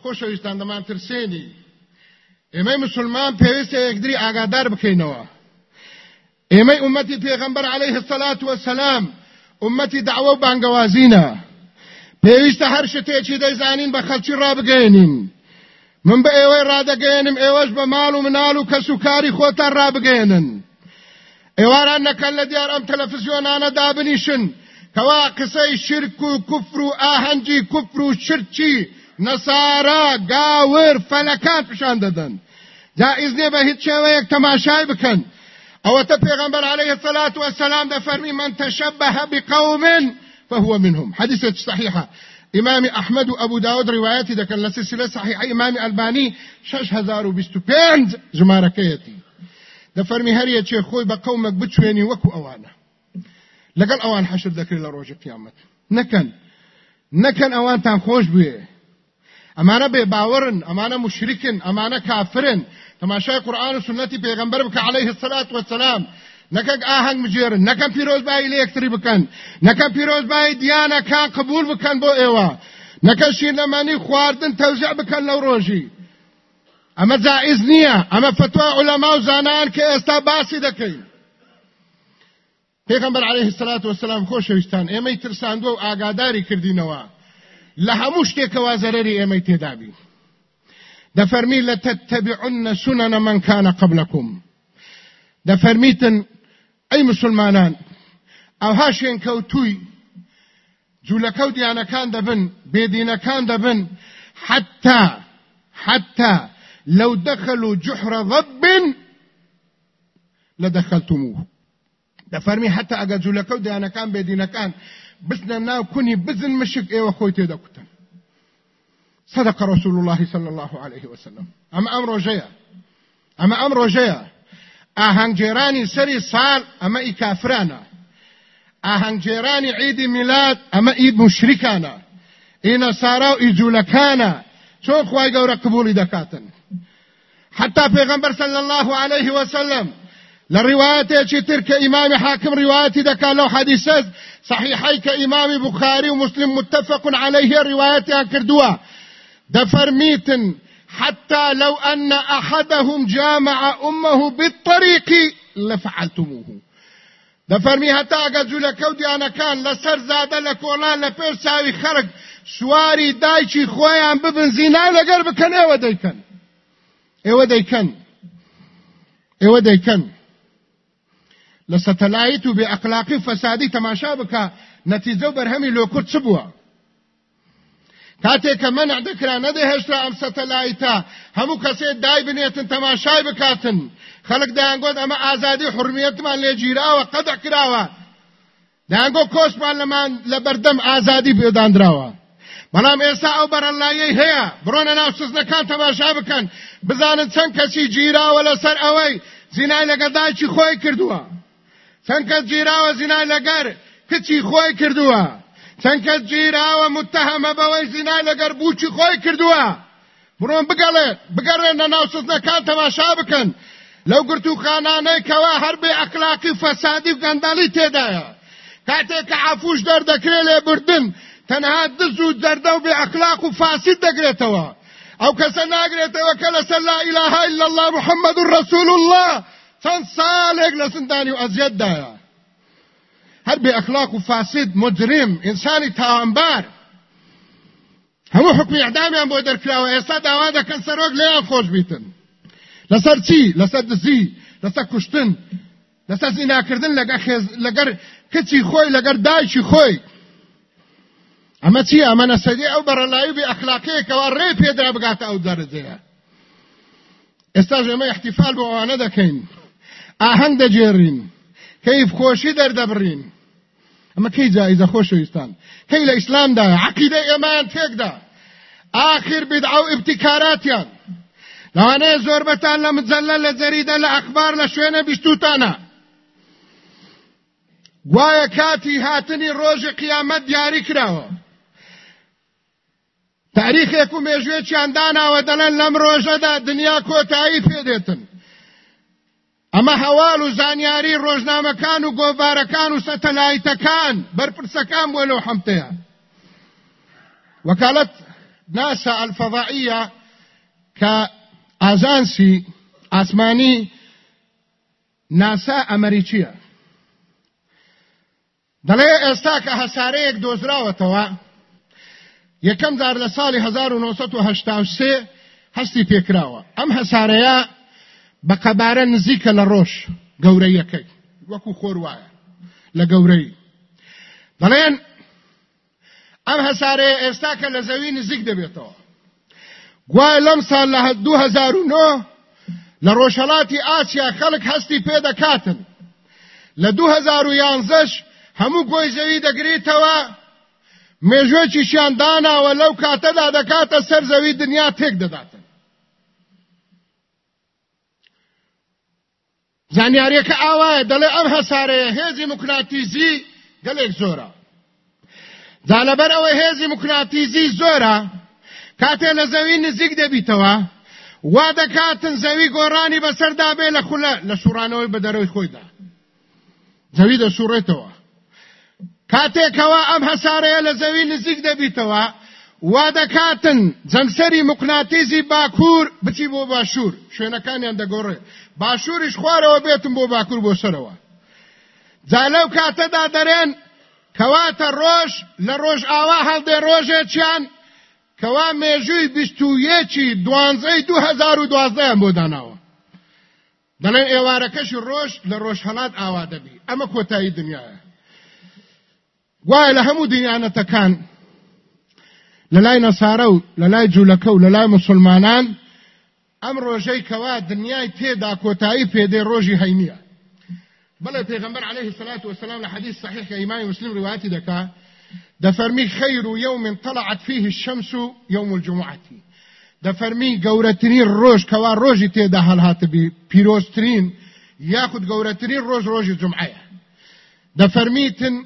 خۆشەویستان دەمان ترسێنی. ئێمەی مسلمان پێویستە یەکدری ئاگادار بکەینەوە. ئێمەی ئومەتی پێغەمبەر عەلەیهی سەلات وەسەلام ئومەتی دعوە و بانگەوازینە پێویستە هەر شتێکی دەیزانین بە خەڵکی ڕابگەێنین من بە ئێوەی ڕادەگەێنم ئێوەش بە ماڵ و مناڵ و کەس و کاری خۆتان ڕابگەێنن ئێواران نەکەن لە دیار ئەم تەلەفزیۆنانە دابنیشن کەوا قسەی شرک و کوفر و ئاهەنگی کوفر و شرکی نەسارا گاور فەلەکان پیشان دەدەن جائز نییە بە هیچ شێوەیەک تەماشای بکەن ئەوەتە پێغەمبەر عليه الصلاة والسلام دەفەرمی من تشبه بقوم فهو منهم. حديثة صحيحة. إمام أحمد وأبو داود رواياتي ده إمام ألباني شش هزار وبستو بينز جماركيتي. ده فرمي هرية شيخ خوي بقومك بتشويني وكو أوانا. لقل أوان حشر ذكري لروج قيامت. نكن. نكن أوان تان خوش بيه أمانة بباورن أمانة مشركن أمانة كافرن. تماشای قرآن و سنتی پیغمبر بک علیه الصلاة والسلام نەکەک ئاهەنگ مجێرن نەکەم پیرۆزبایی لە یەکتری بکەن. نەکەم پیرۆزبایی دیانەکان قبول بکەن بۆ ئێوە. نەکە شیرنەمانی خواردن تەوزیع بکەن لەو ڕۆژی. ئەمە جائز نییە. ئەمە فتوى علەما و زانان کە ئێستا باسی دەکەین. پێغمبەر عليه الصلاة والسلام خۆشەویستان ئێمەی ترساندووە و ئاگاداری کردینەوە. لە هەموو شتێکەوە زەرەری ئێمەی تێدابین. دەفەرمی لتتبعن سنن من كان قبلكم. دەفەرمیتن ئەی مسلمانان ئەوها شوێن کەوتووی جوولەکە و دیانەکان دەبن بێدینەکان دەبن حتى حتى لو دخلوا جحر ضب لدخلتموه. دەفەرمی حتى ئەگە جوولەکە و دیانەکان بێدینەکان بسنە ناو کونی بزن مشک ئێوە خۆی تێدەکوتن صدق رسول الله صلى الله عليه وسلم. أما أمر جيا أما أمر جيا ئاهەنگجێرانی سەری ساڵ ئەمە ئی کافرانە ئاهەنگجێرانی عیدی میلاد ئەمە ئید مشریکانە ئینە سارا و ئیجوولەکانە چۆن خوای گەورە قبولی دەکاتن حتى پیغمبر صلى الله عليه وسلم لرواياتي ترك إمام حاكم رواياتي دكا لو حديثة صحيحي كإمام بخاري ومسلم متفق عليه رواياتي عن كردوا دفرميتن حتى لو أن أحدهم جامع أمه بالطريق لفعلتموه. دفرمي حتى أقزو كودي أنا كان لسر زادة لكولان لپیر ساوي خرق سواري دايشي خويان ببن زينا لقر بكن أيوه ديكن أيوه ديكن أيوه ديكن لستلايتو بأقلاقي فسادي تماشا بكا نتيجه برهمي لو سبوه کاتێک کە منع دەکرا نەدەهێشتا ئەم سەتەلایتە. هەموو کەسێ دای بنێتن تەماشای بکاتن. خەڵک دایانگۆت ئەمە ئازادی حرمیەتمان لێ گیراوە قەدە کراوە. دایانگۆ کۆسمان لەمان لە بەردەم ئازادی بێدانراوە بەڵام ئێستا ئەو بەرەلایەی هەیە بڕۆنە ناو سزنەکان تەماشا بکەن. بزانن چەند کەسی گیراوە لەسەر ئەوەی زینای لەگەر دایکی خۆی کردووە. چەند کەس گیراوە زینای لەگەر کچی خۆی کردووە. چەند کەس گیراوە متتەهەمە بەوەی زینا لەگەر بووکی خۆی کردووە. بڕۆن بگەڵێ بگەڕێنە ناو سزنەکان تەماشا بکەن. لەو گرتوخانانەی کەوا هەر بێ ئەخلاقی فەسادی و گەندەڵی تێدایە. کاتێک کە عفوش دەردەکرێ لێ بردن تەنها دز و دەردە و بێ ئەخلاق و فاسید دەگرێتەوە. ئەو کەسە ناگرێتەوە کە لەسەر لا إله إلا الله محمد رسول الله چەند ساڵێک لە سندانی و ئەزیەتدایە هەر بێ ئەخلاق و فاسد مجرم ئینسانی تاوانبار هەموو حکمی ئەعدامیان بۆ دەرکراوە ئێستا داوا دەکەن سەرۆک لێیان خۆش بیتن. لەسەر چی؟ لەسەر دزی لەسەر کوشتن. لەسەر زیناکردن لەگەر کچی خۆی لەگەر دایکی خۆی. ئەمە چی ئەمە نەسەدی ئەو بەڕەلایی بێ ئەخلاقەیەکەوە ڕێ پێدا بگاتە ئەو دەرجەیە. ئێستا ژێمە احتیفال بۆ ئەوانە دەکەین. ئاهەنگ دەجێڕین. کەیف خۆشی دەردەبڕین. ئەمە کەی جایزە خۆشەویستان؟ کەی لە ئیسلامدا عقیدە ئێمان تێکدا. آخر بدعە و ابتکاراتیان لەوانەیە زۆربەتان لە مجلە لە جەریدە لە ئەخبار لە شوێنە بیستوتانە. گوایە کاتی هاتنی ڕۆژی قیامەت دیاری کراوە. تاریخێک و مێژوێکیان داناوە دەڵێن لەم ڕۆژەدا دنیا کۆتایی پێدێتن. ئەمە هەواڵ و زانیاری ڕۆژنامەکان و گۆڤارەکان و سەتەلایتەکان بەرپرسەکان بۆ لەو حەمتەیە. وەکالەت ناسا ئەلفەضائیە کە ئازانسی ئاسمانی ناسا ئەمریکیە. دەڵێ ئێستا کە هەسارەیەک دۆزراوەتەوە یەکەم جار لە ساڵی 1970 هەستی پێکراوە. ئەم هەسارەیە بە قەبارە نزیکە لە ڕۆژ گەورەیەکەی. وەکو خۆر وایە لە گەورەی. دەڵێن ئەم هەسارەیە ئێستا کە لە زەوی نزیک دەبێتەوە. گوای لەم ساڵ لە 2009 لە ڕۆژهڵاتی ئاسیا خەڵک هەستی پێ دەکاتن. لە 2011 هەموو گۆی زەوی دەگریتەوە مێژوێکیشیان داناوە لەو کاتەدا دەکاتە سەر زەوی دنیا تێک دەداتن زانیاریەکە ئاوایە دەڵێ ئەم هەسارەیە هێزی مکناتیزی گەلێک زۆرە. جا لەبەر ئەوەی هێزی مکناتیزی زۆرە کاتێ لە زەوی نزیک دەبیتەوە وا دەکاتن زەوی گۆڕانی بەسەردا بێ لە خولە لە سوڕانەوەی بە دەرەوەی خۆیدا. زەوی دەسوڕێتەوە. کاتێکەوە ئەم هەسارەیە لە زەوی نزیک دەبیتەوە وا دەکاتن جەمسەری مقناتیزی باکوور بچی بۆ باشوور. شوێنەکانیان دەگۆڕێ. باشووریش خوارەوە بێتم بۆ باکوور بۆ سەرەوە. جا لەو کاتەدا دەرێن کەواتە ڕۆژ لە ڕۆژ ئاوا هەڵدێ ڕۆژێکیان کەوا مێژووی بیستویەکی دوانزەی دو هزار و دوازدەیان بۆ داناوە. دەڵێن ئێوارەکەشی ڕۆژ لە ڕۆژ هەڵات ئاوا دەبی. ئەمە کۆتایی دنیاە. وایە لە هەموو دیانەتەکان لە لای نەسارە و لە لای جوولەکە و لە لای مسلمانان ئەم ڕۆژەی کەوا دنیای تێدا کۆتایی پێدێ ڕۆژی هەینیە. بەڵێ پێغەمبەر عليه الصلاة والسلام لە حديث صحيح كإمام مسلم رواياتي دكا دفرمي خير يوم طلعت فيه الشمس يوم الجمعة. دفرمي قورتنين روج كوا روجي تيدا هل هاتبي بيروسترين ياخد قورتنين روج روج الجمعة دفرميتن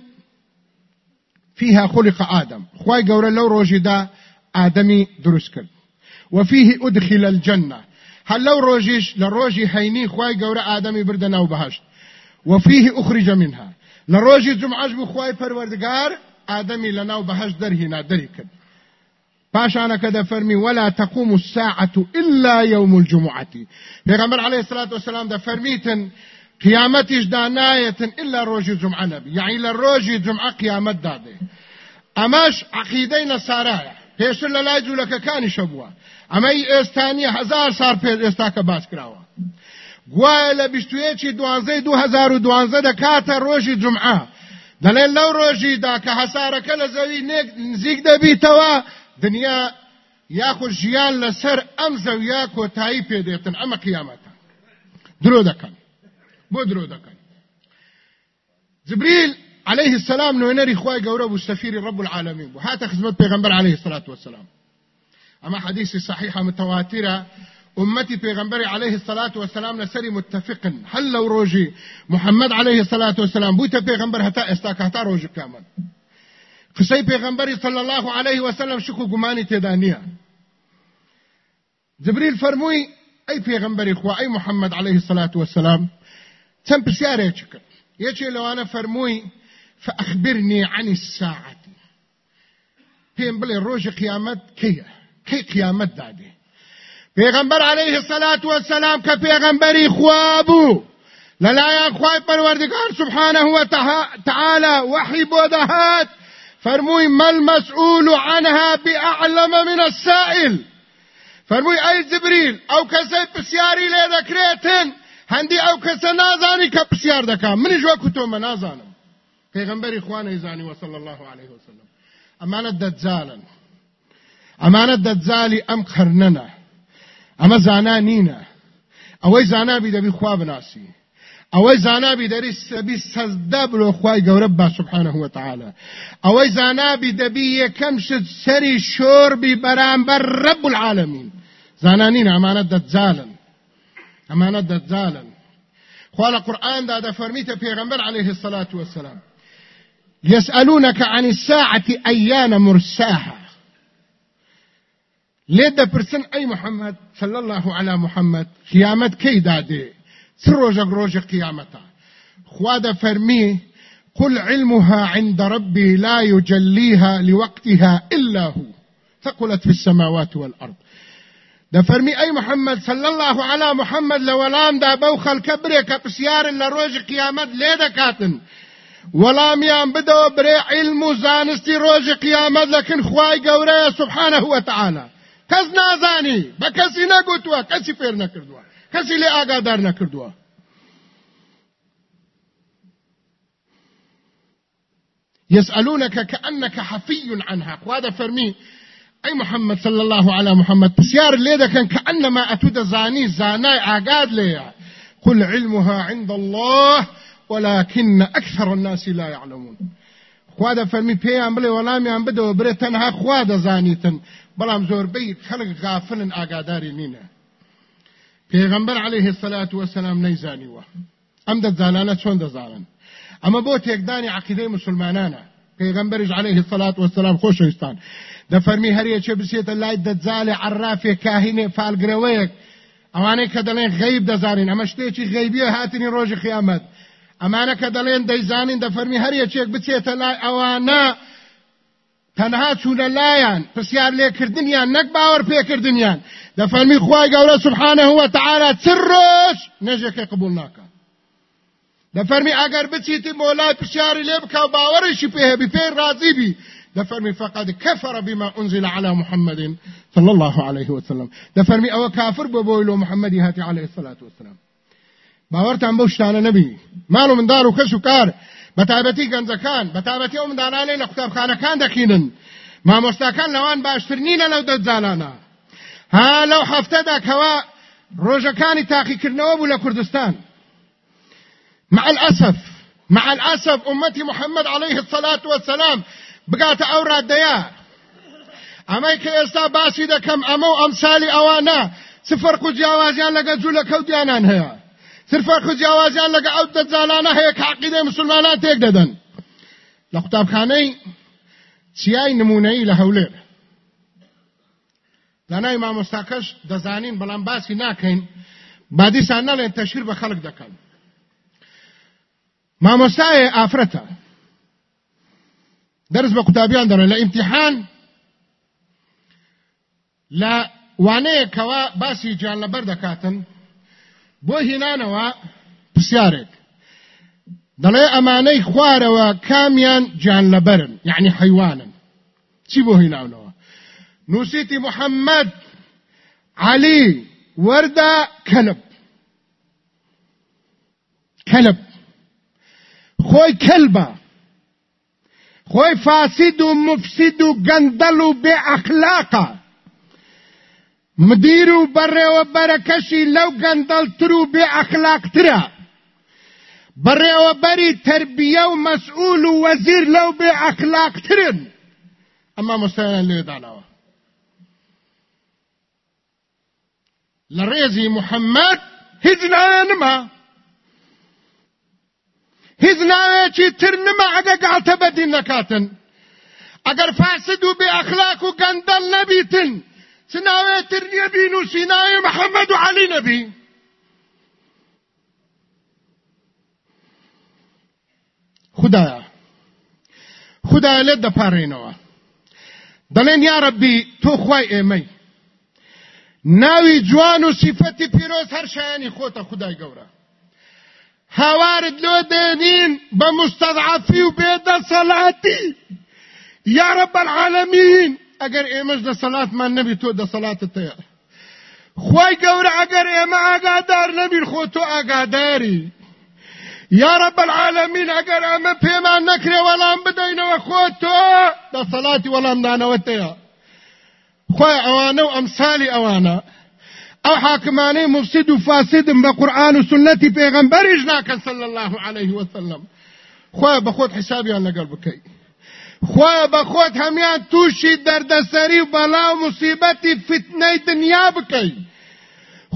فيها خلق آدم. خواي قورا لو روجي دا آدمي دروس کرد. وفيه أدخل الجنة. هل لو روجيش لروجي هيني خواي قورا آدمي بردنا وبهشت وفيه أخرج منها. لروجي جمعش بخواي پروردگار آدمي لنا وبهشت درهنا کرد پاشانە کە دەفەرمی ولا تقوم الساعة إلا يوم الجمعة. پیغمبر عليه الصلاة والسلام دەفەرمیتن قیامەتیش دانایەتن إلا ڕۆژی جمعە نەبی یعنی لە ڕۆژی جمعە قیامەت دادێ ئەمەش عقیدەی نەسارایە پێشتر لە لای ئەمەی ئێستانی هزار سار پێ ئێستا کە باس کراوە گوایە لە بیستویەکی دوانزەی دو هزار و دوانزە دەکاتە ڕۆژی جمعە دەڵێن لەو ڕۆژیدا کە هەسارەکە لە زەوی نزیک دەبیتەوە دنیا یاخود ژیان لەسەر ئەم زەویا کۆتایی پێدێتن ئەمە قیامەتە درۆ دەکەن بۆ درۆ دەکەن جبريل عليه السلام نوێنەری خوای گەورە بوو سەفیری رب العالمين بوو هاتە خزمەت پێغەمبەر عليه الصلاة والسلام أما حديث صحيحة متواترة أمتي پیغمبر عليه الصلاة والسلام لسري متفق. هل لو روجي محمد عليه الصلاة والسلام بوتا پیغمبر هتا استاك هتا روجي كامل. قصي پیغمبر صلى الله عليه وسلم شكو قماني تدانيا جبريل فرموي أي پیغمبر إخوة أي محمد عليه الصلاة والسلام چەند پرسیارێکی کرد یەکێ لەوانە فەرمووی فأخبرني عن الساعة. پێم بڵێ ڕۆژی قیامەت کەیە کەی قیامەت دادێ پێغەمبەر عليه الصلاة والسلام کە پێغەمبەری خوا بوو لەلایەن خوای پەروەردگار سبحانه وتعالى وحی بۆ دەهات ما المسؤول عنها بأعلم من السائل. فرموي أي جبريل أو كسي بسياري لذكريتن هەندی ئەو کەسە نازانی کە پرسیار دەکا منیش وەکو تۆمە نازانم پێغمبەری خوانە زانی وصل الله عليه وسلم ئەمانە دەجالن ئەمانە دەجالی ئەم قەرنەنە ئەمە زانا نینە ئەوەی زانابی دەبی خوا بناسی ئەوەی زانابی دەری سەبی سەزدا بلۆ خوای گەورە با سبحانه وتعالى. ئەوەی زانابی دەبی یەکەم شت سەری شۆربی بەرامبەر رب العالمین زانانین ئەمانە دەجالن ئەمانە دەجالن خوا لە قورآن دا دەفەرمیتە پێغەمبەر عليه الصلاة والسلام. يسألونك عن الساعة أيان مرساها. لێ برسن أي محمد صلى الله على محمد. قيامت كي دادي؟ سر ڕۆژە قيامتا. خواد فرمي قل علمها عند ربي لا يجليها لوقتها إلا هو. ثقلت في السماوات والأرض. ده فرمي أي محمد صلى الله على محمد لولام دا بوخل كبريك بسيار اللي روج قيامت ليه كاتن. وەڵامیان بدەوە برێ علم و زانستی ڕۆژی قیامەت لەکن خوای گەورەیە سبحانه وتعالى. کەس نازانی بە کەسی نەگوتووە کەسی فێر نەکردووە کەسی لێ ئاگادار نەکردووە. يسألونك كأنك حفي عنها خواد فرمي أي محمد صلى الله على محمد بسيار ليدا كان كأنما أتود زاني زاناي عقاد ليا قل علمها عند الله ولكن أكثر الناس لا يعلمون. خوا ده فەرمی پێیان بڵێ وەڵامیان بدەوە برێت تەنها خوا دەزانیتن. بەڵام زۆربەی خەڵک غافلن ئاگاداری نینە پێغەمبەر عليه الصلاة والسلام نەیزانیوە ئەم دەزانانە چۆن دەزانن ئەمە بۆ تێکدانی عقیدەی مسلمانانە پێغەمبەرش عليه الصلاة والسلام خۆشەویستان دەفەرمی هەریەکێ بسێتە لای دەجالێ عرافێ کاهینێ فالگرەوەیەک ئەوانەی کە دەڵێن غەیب دەزانین ئەمە شتێکی غەیبیە هاتنی ڕۆژی قیامەت ئەمانە کە دەڵێن دەیزانین دەفەرمی هەر یەکێک بچێتە لای ئەوانە تەنها چوونە لایەن پرسیار لێکردنیان نەک باوەڕ پێکردنیان. دەفەرمی خوای گەورە سبحانه وتعالى چ ڕۆژ نێژێکی قبول ناکە دەفەرمی ئەگەر بچیتی بۆ لای پرسیاری لێ بکە و باوەڕیشی پێهێبی پێی بی دفرمي فقد كفر بما أنزل على محمد صلى الله عليه وسلم. دفرمي أو كافر ببويلو محمد هاتي عليه الصلاة والسلام. باوەرتان بەو شتانە نەبی ماڵ و مندار و کەس و کار بە تایبەتی گەنجەکان بە تایبەتی ئەو مندانانەی لە قوتابخانەکان دەکینن. مامۆستاکان لەوان باشتر نینە لەو دەجانانە ها لەو هەفتەدا کەوا ڕۆژەکانی تاقیکردنەوە بوو لە کوردستان. مع الأسف مع الأسف أمتي محمد عليه الصلاة والسلام بقات أوراد ديا أما كي يستا باسي دكم أمو أمثالي أوانا سفرق جاوازيان لقا جولة كوديانان هيا سرفا خو جیاوازیان لەگە ئەو دەجالانە هەیە کە عقیدەی مسلمانان تێک دەدەن لە قوتابخانەی چیای نمونەیی لە هەولێر دانای مامۆستاکەش دەزانین بەڵام باسی ناکەین بادیسان نەڵێن تەشیر بە خەڵک دەکەن مامۆستایە ئافرەتە دەرس بە قوتابیان دەڕێن لە ئیمتیحان لە وانەیەکەوە باسی گیان لەبەر دەکاتن بۆ هینانەوە پرسیارێک. دەڵێ ئەمانەی خوارەوە کامیان جان لەبەرن یعنی حیوانن. چی بۆ هیناونەوە؟ نووسیتی محەممەد علی وەردا کەلب. کەلب. خۆی کەلبە. خۆی فاسید و مفسید و گەندەل و بێ مدیر و بەڕێوە بەرەکەشی لەو گەندەڵتر و بێ ئەخلاقترە بەڕێوە بەری تربیە و مەسئول و وەزیر لەو بێ ئەخلاقترن ئەمە مستیان لێدانەوە لە ڕێزی محەممەد هیچ نانمە هیچ ناوێکی تر نمە ئەگە گاتە بەدین نەکاتن ئەگەر فاسد و بێ ئەخلاق و گەندەڵ نەبیتن سناوي ترنيبي نسيناوي محمد وعلي نبي. خدایا خدایا لێت دەپارڕێنەوە دەڵێن یا ڕەبی تۆ خوای ئێمەی ناوی جوان و سیفەتی پیرۆز هەر شایانی خۆتە خدای گەورە هاوارت لۆ دێنین بە مستەضعفی و بێدەسەڵاتی یا رب العالمین ئەگەر ئێمەش دە سەلاتمان نەبی تۆ دە سەلاتت تەیە خی گەورە ئەگەر ئێمە ئاگادار نەبین خۆ تۆ ئاگاداری یا رب العالمین ئەگەر ئەمە پێمان نەکرێ وەڵام بدەینەوە خۆ تۆ دە لە سەڵاتی وەڵامدانەوەتەیە خۆی ئەوانە و ئەمسالی ئەوانە ئەو حاکمانەی مفسد و فاسدم بە قورآن و سنەتی پێغەمبەریش ناکەن صلی الله عليه وسلم. خۆی بە خۆت حسابیان لەگەڵ بکەیت خۆی بە خۆت هەمیان تووشی دەردەسەری و بەڵا و مصیبەتی فتنەی دنیا بکەیت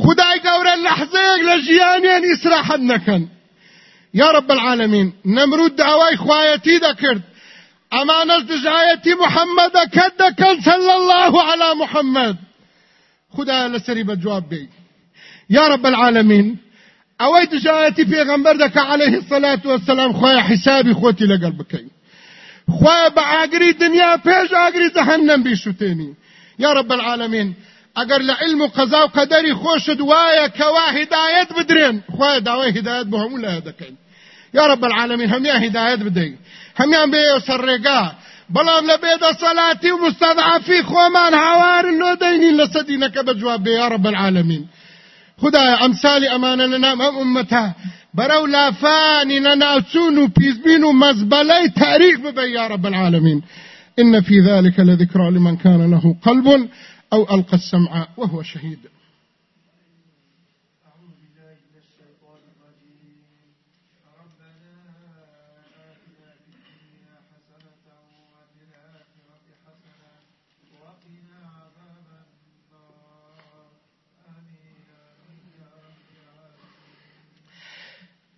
خدای گەورە لەحزەیەک لە ژیانیان ئیسراحەت نەکەن. یا رب العالمین نەمرود داوای خوایەتی دەکرد. ئەمانەش دژایەتی محەممەدەکە دەکەن صلی الله على محمد خدا لەسەری بە جواب بێ یا رب العالمین ئەوەی دژایەتی پێغەمبەر دەکە عليه الصلاة والسلام خۆی حسابی خۆتی لەگەڵ بکەین خۆی بە ئاگری دنیا پێش ئاگری جەهەنەم بیشوتێنی یا رب العالمین ئەگەر لە علم و قەزا و قەدەری خۆشت وایە کەوا هدایەت بدرێن خۆی داوای هدایەت بۆ هەموو لای دەکەین یا رب العالمین هەمیان هدایەت بدەین هەمیان بێ سەر ڕێگا بەڵام لە بێدە سەلاتی و مستەضعفی خۆمان هاوارن نۆ دەینین لە سەدینەکە بە جواب بێ یا رب العالمین. خدایە ئەمسالی ئەمانە لە نام ئەم ئومەتە بەرەو لافانی نەناوچوون و مەزبەلەی تاریخ ببە یا رب العالمین إن في ذلك لذكرى لمن كان له قلب أو ألقى السمع وهو شهيد.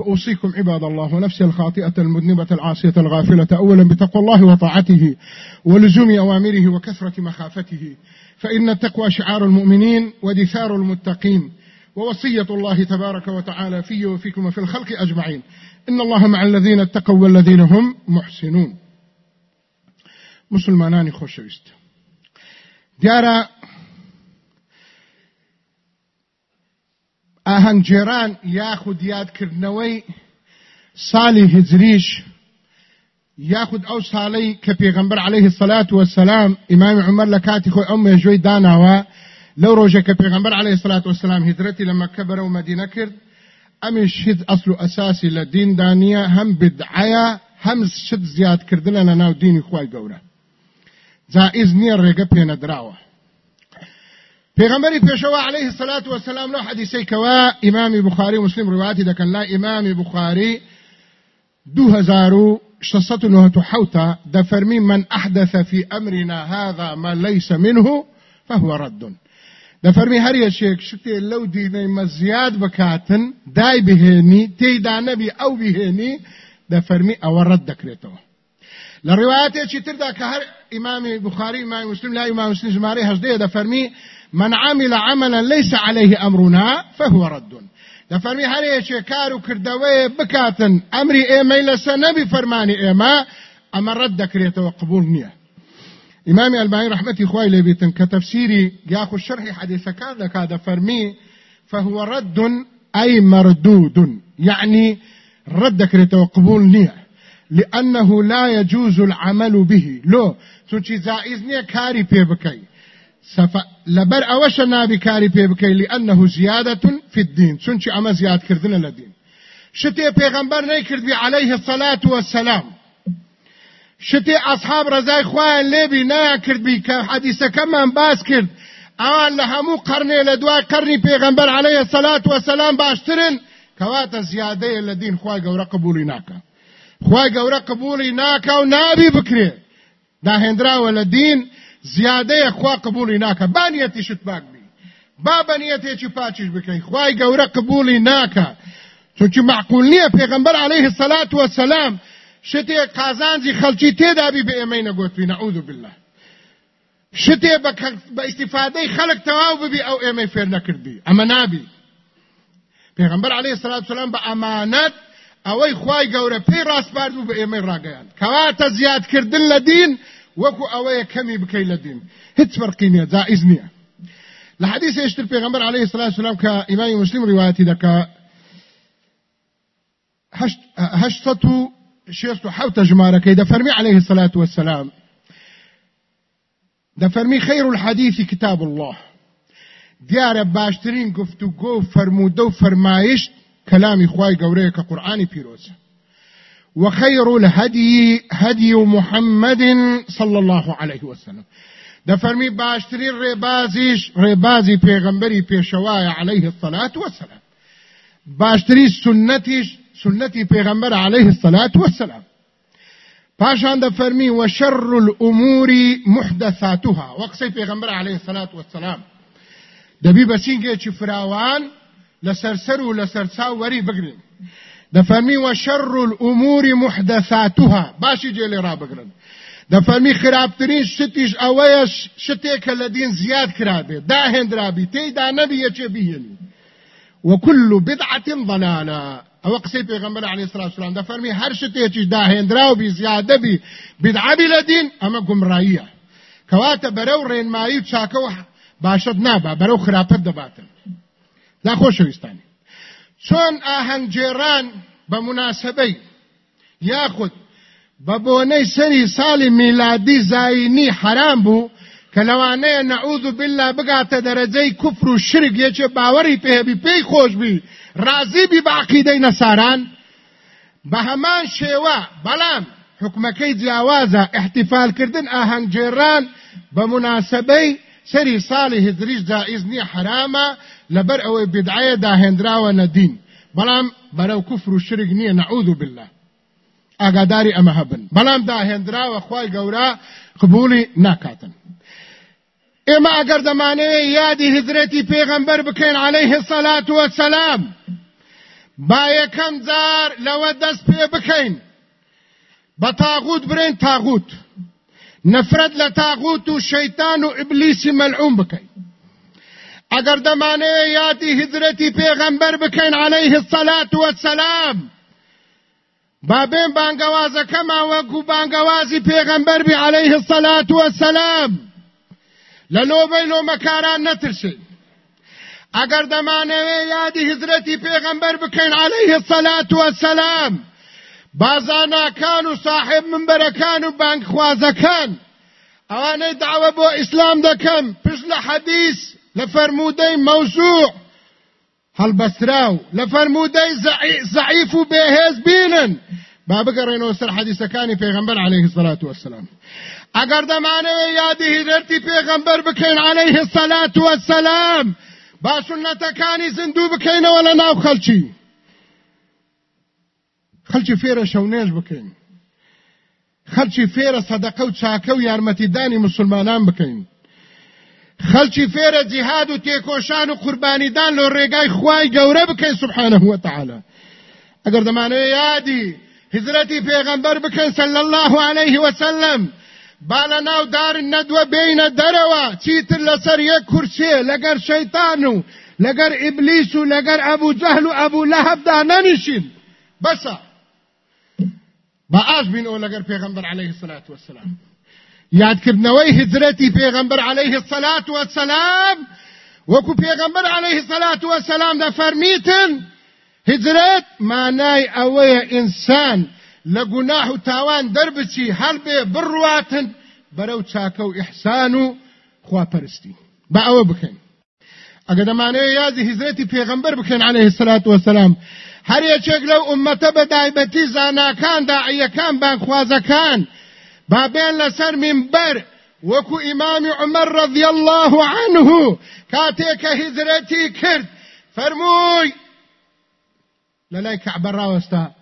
فأوصيكم عباد الله ونفسي الخاطئة المذنبة العاصية الغافلة أولا بتقوى الله وطاعته ولزوم أوامره وكثرة مخافته. فإن التقوى شعار المؤمنين ودثار المتقين ووصية الله تبارك وتعالى في وفيكم وفي الخلق أجمعين. إن الله مع الذين اتقوا والذين هم محسنون. مسلمانانی خۆشەویست دیارە ئاهەنگجێران یاخود یادکردنەوەی ساڵی هجریش یاخود ئەو ساڵەی کە پێغەمبەر عليه الصلاة والسلام ئیمام عمر لە کاتی خۆی ئەو مێژوەی داناوە لەو ڕۆژە کە پێغەمبەر عليه الصلاة والسلام هجرەتی لە مەکە بەرەو مدینە کرد ئەمیش هیچ ئەسل و ئەساسی لە دیندا نییە هەم بدعایە هەم شت زیادکردنە لە ناو دینی خوای گەورە. جائز نییە ڕێگە پێنەدراوە. پێغەمبەری پێشەوە عليه الصلاة والسلام لەو حەدیسەی کەوا ئیمامی بخاری و مسلم ڕواتی دەکەن لا هزار و شصت حوتا دفرمي من أحدث في أمرنا هذا ما ليس منه فهو رد. دەفەرمی هەر یەکێک شتێ لەو دینەی مەزیاد بکاتن دای بهێنی تێیدا نەبی ئەو بهێنی دەفەرمی ئەوە ڕەت دەکرێتەوە لە ڕواەتێکی تردا کە هەر ئیمامی بخاری ئیمامی مسلم لا ئیمام مسلم ژمارەی هەژدەیە دەفەرمی من عمل عملا ليس عليه أمرنا فهو رد. دەفەرمی هەر یەکێک کار و کردەوەی بکاتن ئەمری ئێمەی لەسەر نەبی فەرمانی ئێمە ئەمە ڕەت دەکرێتەوە قبول نییە رحمتي خوای لبيتن كتفسيري ياخذ شرح حديث كان لك هذا فرمي فهو رد أي مردود. يعني ردك لتوقبول نية. لأنه لا يجوز العمل به. لو تنشي زائز نية كاري بيبكي. لبر أوش نابي كاري بيبكي لأنه زيادة في الدين تنشي أما زياد كردنا لدين شتي بيغمبر نيكرد بي عليه الصلاة والسلام. شتی اصحاب رضای خواه لێبی ناکردبی کە حەدیسەکەمان باس کرد. ئەوان لە هەموو قەرنێ لە دوای قەرنی پێغەمبەر عليه الصلاة والسلام باشترن کەواتە زیادەیە لە دین خوای گەورە قبولی ناکە خوای گەورە قبولی ناکە و نابی بکرێ داهێنراوە لە دین زیادەیە خوا قبولی ناکە. بانیەتی شت باک بی. با بەنیەتێکی پاچیش بکەی خوای گەورە قبولی ناکە. چونکی معقول نییە پێغەمبەر عليه الصلاة والسلام شتێ قازانجی خەڵکی تێدابی بە ئێمەی نەگوتوی نەعوذ بالله. شتێ بە ئیسیفادەی خەڵک تەواو ببی ئەو ئێمەی فێر نەکردی. ئەمە نابی. پێغمبەر عليه الصلاة والسلام بە ئەمانەت ئەوەی خوای گەورە پێی ڕاستپارد بوو بە ئێمەی ڕاگەیان کەواتە زیادکردن لە دین کەمی بکەی لە دین. هیچ فەرقی نییە جائز نییە. لە حدیث اشتر پێغمبەر عليه الصلاة والسلام ئیمامی مسلم ڕواەتی دەکات هشتة شێست و حوتە ژمارەکەی دەفەرمی عليه الصلاة والسلام دەفەرمی خير الحديث كتاب الله. دیارە باشترین گفتوگۆ و فرموودە و فەرمایشت کەلامی خوای گەورەیە کە قورآانی پیرۆزە. وخير الهدي هدي محمد صلى الله عليه وسلم. دفرمي باشترين ريبازيش ريبازي پیغمبري پیشوايا عليه الصلاة والسلام. باشتري سنتيش سنتي پیغمبر عليه الصلاة والسلام. پاشان دفرمي وشر الأمور محدثاتها. وقصي پیغمبر عليه الصلاة والسلام. دبي بسينگه چه فراوان لسرسر و لسرساو وری بگرین دفرمي وشر الأمور محدثاتها. باشي جيلي رابقرن دفرمي خرابترين شتيش اويش شتيك الذين زياد كرابي دا هندرابي تي دا نبي يچبيني وكل بدعة ضلالة. أو قصي پیغمبر عليه الصلاة والسلام. دفرمي هر شتيش دا هندراو بي زيادة بي بدعة بلدين اما قمرائية كواتا برو رين مايو چاكو باشد نابا برو خرابت دباتن. دا خوشوستاني چۆن ئاهەنگجێران بە مناسبەی؟ یاخود بە بۆنەی سەری ساڵی میلادی زایینی حرام بوو کە لەوانەیە نەعوذ بالله بگاتە دەرەجەی کوفر و شرک یەکێ باوەری پێبی پێی خۆشبی ڕازیبی بە عقیدەی نەساران. بە هەمان شێوە بەڵام حکومەکەی جیاوازە احتیفالکردن ئاهەنگجێران بە مناسبەی سەری ساڵی هزریش جائز نییە حرامە لەبەر ئەوەی بدعەیە داهێنراوە نەدین بەڵام بەرەو کوفر و شرک نییە نەعوذ بالله. ئاگاداری ئەمە هەبن بەڵام داهێنراوە خی گەورە قبولی ناکاتن ئێمە ئەگەر دەمانەوێت یادی هزرەتی پێغەمبەر بکەین عليه الصلاة والسلام با یەکەم جار لەوە دەست پێ بکەین بە تاغوت برین تاغوت. نفرت لە تاغوت و شەیتان و ئیبلیسی مەلعوم بکەین اگر دمانه یادی هجرتی پیغمبر بکن علیه الصلاة والسلام بابین بانگوازکما وکو بانگوازی پیغمبر بی علیه الصلاة والسلام. للوبی لو مکاران نترسین اگر دمانه یادی هجرتی پیغمبر بکن علیه الصلاة والسلام بازاناکان و صاحب منبرکان و بانگ خوازکان اوانه دعوه بو اسلام دکم پشت لحدیث لفرمودي موسوع. هەڵبەستراو لە فەرمودەی زعیف و بێهێز بینن با بگەڕێنەوە سەر حەدیسەکانی پێغەمبەر عليه الصلاة والسلام. ئەگەر دەمانەوێ یادی هیدەرتی پێغەمبەر بکەین عليه الصلاة والسلام با سنەتەکانی زندوو بکەینەوە لە ناو خەلکی خەلکی فێرە شەونێژ بکەین خەلکی فێرە سەدەقە و چاکە و یارمەتیدانی مسلمانان خەلکی فێرە جیهاد و تێکۆشان و قوربانیدان لۆ ڕێگای خوای گەورە بکەین سبحانه وتعالى ئەگەر دەمانەوێ یادی هزرەتی پێغەمبەر بکەین صلی الله عليه وسلم. با لە ناو دارن نەدوە بینە دەرەوە. چیتر لەسەر یەک کورسێ لەگەر شەیتان و لەگەر ئیبلیس و لەگەر ئەبوو جەهل و ئەبوو لەهەبدا نەنیشین بەسە با ئاش بینەوە لەگەر پێغەمبەر عليه الصلاة والسلام یادکردنەوەی هجرەتی پێغەمبەر عليه الصلاة والسلام. وەکو پێغەمبەر عليه الصلاة والسلام دەفەرمیتن هجرەت مانای ئەوەیە ئینسان لە گوناح و تاوان دەربچی هەڵبێ بڕواتن بەرەو چاکە و ئیحسان و خواپەرستی بە ئەوە بکەین ئەگە دەمانەیە یازی هیزرەتی پێغەمبەر بکەین عليه الصلاة والسلام هەر یەکێک لەو ئومەتە بەدایبەتی زاناکان داعیەکان بانخوازەکان بابين لسر منبر وكو إمام عمر رضي الله عنه كاتيك هزرتي كرد. فرموي. للاي كعب الراوستا.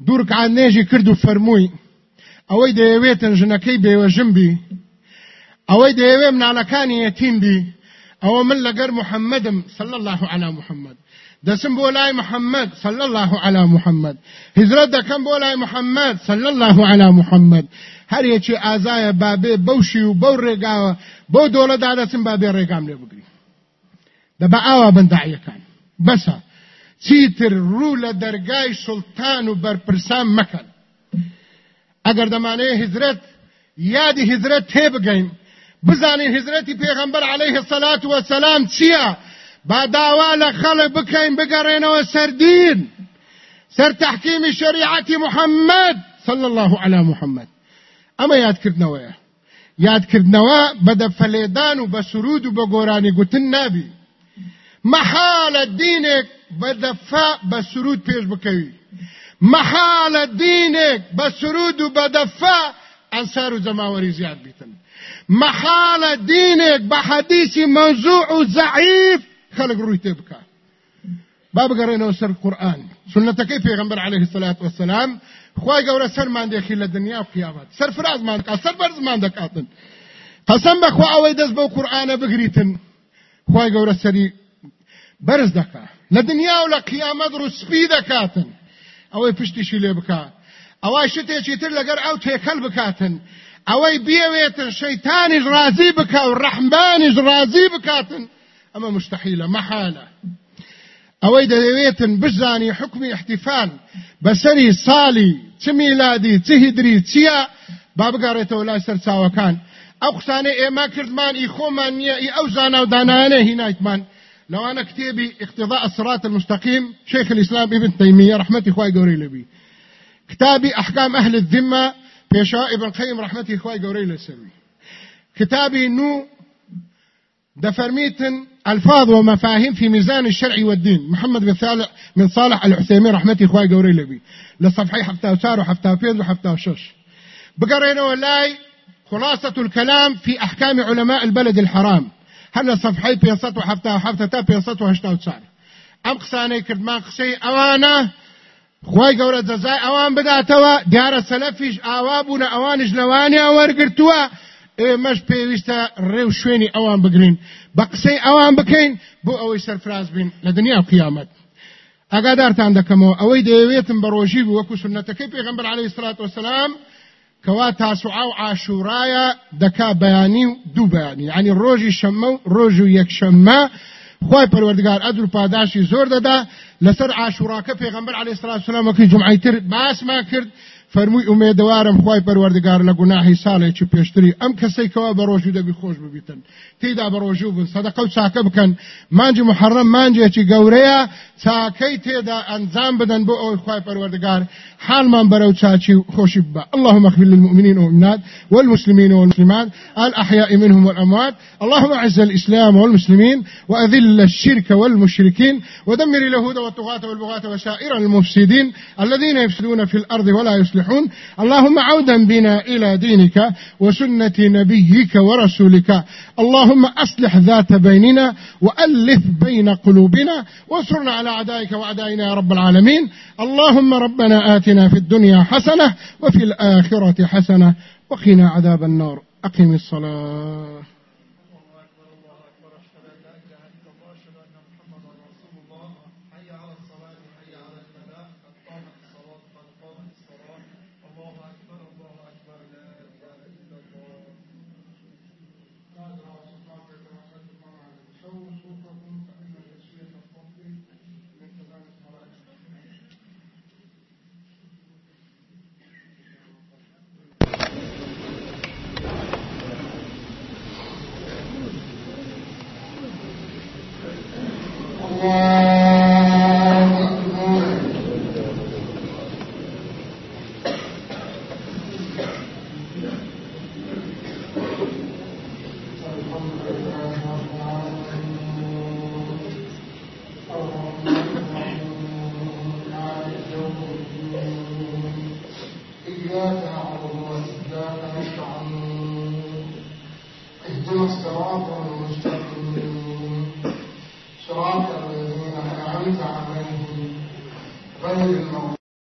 دورك عن نيجي كردو فرموي اوي بيو جنبي اوي ديوي من على كان يتيم بي. أو من لقر محمد صلى الله على محمد. دسم بولاي محمد صلى الله على محمد. هزرت دكم بولاي محمد صلى الله على محمد. هەر یەکی ئازایە بابێ بەوشی و بەو ڕێگاوە بۆ دۆڵەدا دەچم بابێ ڕێگام لێ بگری دەبە ئاوا بەنداعیەکان بەسە چیتر ڕوو لە دەرگای سڵتان و بەرپرسان مەکەن ئەگەر دەمانەیە هزرەت یادی هزرەت تێبگەین بزانین هزرەتی پێغەمبەر عليه الصلاة والسلام چییە با داوا لە خەڵک بکەین بگەڕێنەوە سەردین سر تحكيم شريعة محمد صلى الله على محمد. اما یاد کردنەوەیە یادکردنەوە بە دەفەلێدان و بە سرود و بە گۆرانی گوتن نابی. محالە دینێک بە دەفا بە سرود پێش بکەوی. محالە دینێک بە سرود و بە دەفا ئەنسار و جەماوەری زیاد بیتن. محالە دینێک بە حەدیسی مەوزوع و زەعیف خەڵک ڕووی تێ بکات با بگەڕێنەوە سەر قورآن. سنەتەکەی پێغمبەر عليه الصلاة والسلام خی گەورە سەرمان دێکی لە دنیا قیامەت. سەر فرازمان دەکات سەر بەرزمان دەکاتن. قەسەم بەخوا ئەوەی دەست بەو قورآانە بگریتن خی گەورە سەری بەرز دەکات لە دنیا و لە قیامەت ڕوسپی دەکاتن. ئەوەی پشتیشی لێ بکات ئەوای شتێکی تر لەگەر ئەو تێکەل بکاتن. ئەوەی بێوێتن شەیتانیش ڕازی بکە و ڕەحمانیش ڕازی بکاتن. ئەمە مستحیلە مەحالە. ئەوەی دەوێتن بزانی حکمی احتیفال بەسەری ساڵی چ میلادی چ هیدری چییە با بگەڕێتەوە لای سەر چاوەکان ئەو قسانە ئێمە کردمان ئی خۆمان نییە ئی ئەو زانا و دانایانە هینایتمان لەوانە کتێبی اقتضاء الصراط المستقيم. شيخ الإسلام ابن تيمية رحمة إخوائي قوري لبي. كتابي أحكام أهل الذمة. بيشاء ابن القيم رحمة إخوائي قوري لسوي. كتابي نو. دفرميتن ألفاظ ومفاهيم في ميزان الشرع والدين. محمد بن صالح من صالح العثيمين رحمتي إخوائي قوري لبي. لصفحي حفتة وسار وحفتة وفيض وحفتة وشش بقرينا ولاي خلاصة الكلام في أحكام علماء البلد الحرام. هل صفحي بينصت وحفتة وحفتة بينصت وهشتا وسار أم قساني كردمان قسي أوانا. خۆی گەورە جەزای ئەوان بداتەوە دیارە سەلەفیش ئاوابوون ئەوانش لەوانیا وەرگرتووە ئێمەش پێویستە ڕێو شوێنی ئەوان بگرین. بە قسەی ئەوان بکەین بۆ ئەوەی سەرفراز بین لە دنیا قیامەت. ئاگادارتان دەکەمەوە ئەوەی دەیەوێتم بە ڕۆژی بوو وەکو سنەتەکەی پێغمبەر عليه الصلاة والسلام کەوا تاسوعا و عاشورایە دەکا بەیانی و دوو بەیانی. یعنی ڕۆژی شەممە و ڕۆژ و یەکشەممە. خی پەروەردگار ئەدر و پاداشی زۆر دەدا. لەسەر عاشوراکە پێغمبەر عليه الصلاة والسلام وەکی جمعی تر باسمان کرد. فەرمووی ئومێدەوارم خی پەروەردگار لە گوناهی ساڵێکی پێشتری ئەم کەسێکەوە بە ڕۆژی دەبی خۆش ببیتن. تێدا بە ڕۆژوو بن سەدەقە و چاکە بکەن. مانجی محەڕەم مانجێکی گەورەیە چاکەی تێدا ئەنجام بدەن بۆ ئەوی خی پەروەردگار حالمان بەرەو چاچی خۆشی ببە. اللهم اغفر للمؤمنين والمؤمنات والمسلمين والمسلمات الأحياء منهم والأموات. اللهم أعز الإسلام والمسلمين وأذل الشرك والمشركين. ودمر اليهود والطغاة والبغاة وسائر المفسدين الذين يفسدون في الأرض ولا يصلحون. اللهم عودا بنا إلى دينك وسنة نبيك ورسولك. اللهم أصلح ذات بيننا وألف بين قلوبنا وانصرنا على أعدائك وأعدائنا يا رب العالمين. اللهم ربنا آتنا في الدنيا حسنة وفي الآخرة حسنة وقنا عذاب النار. أقم الصلاة.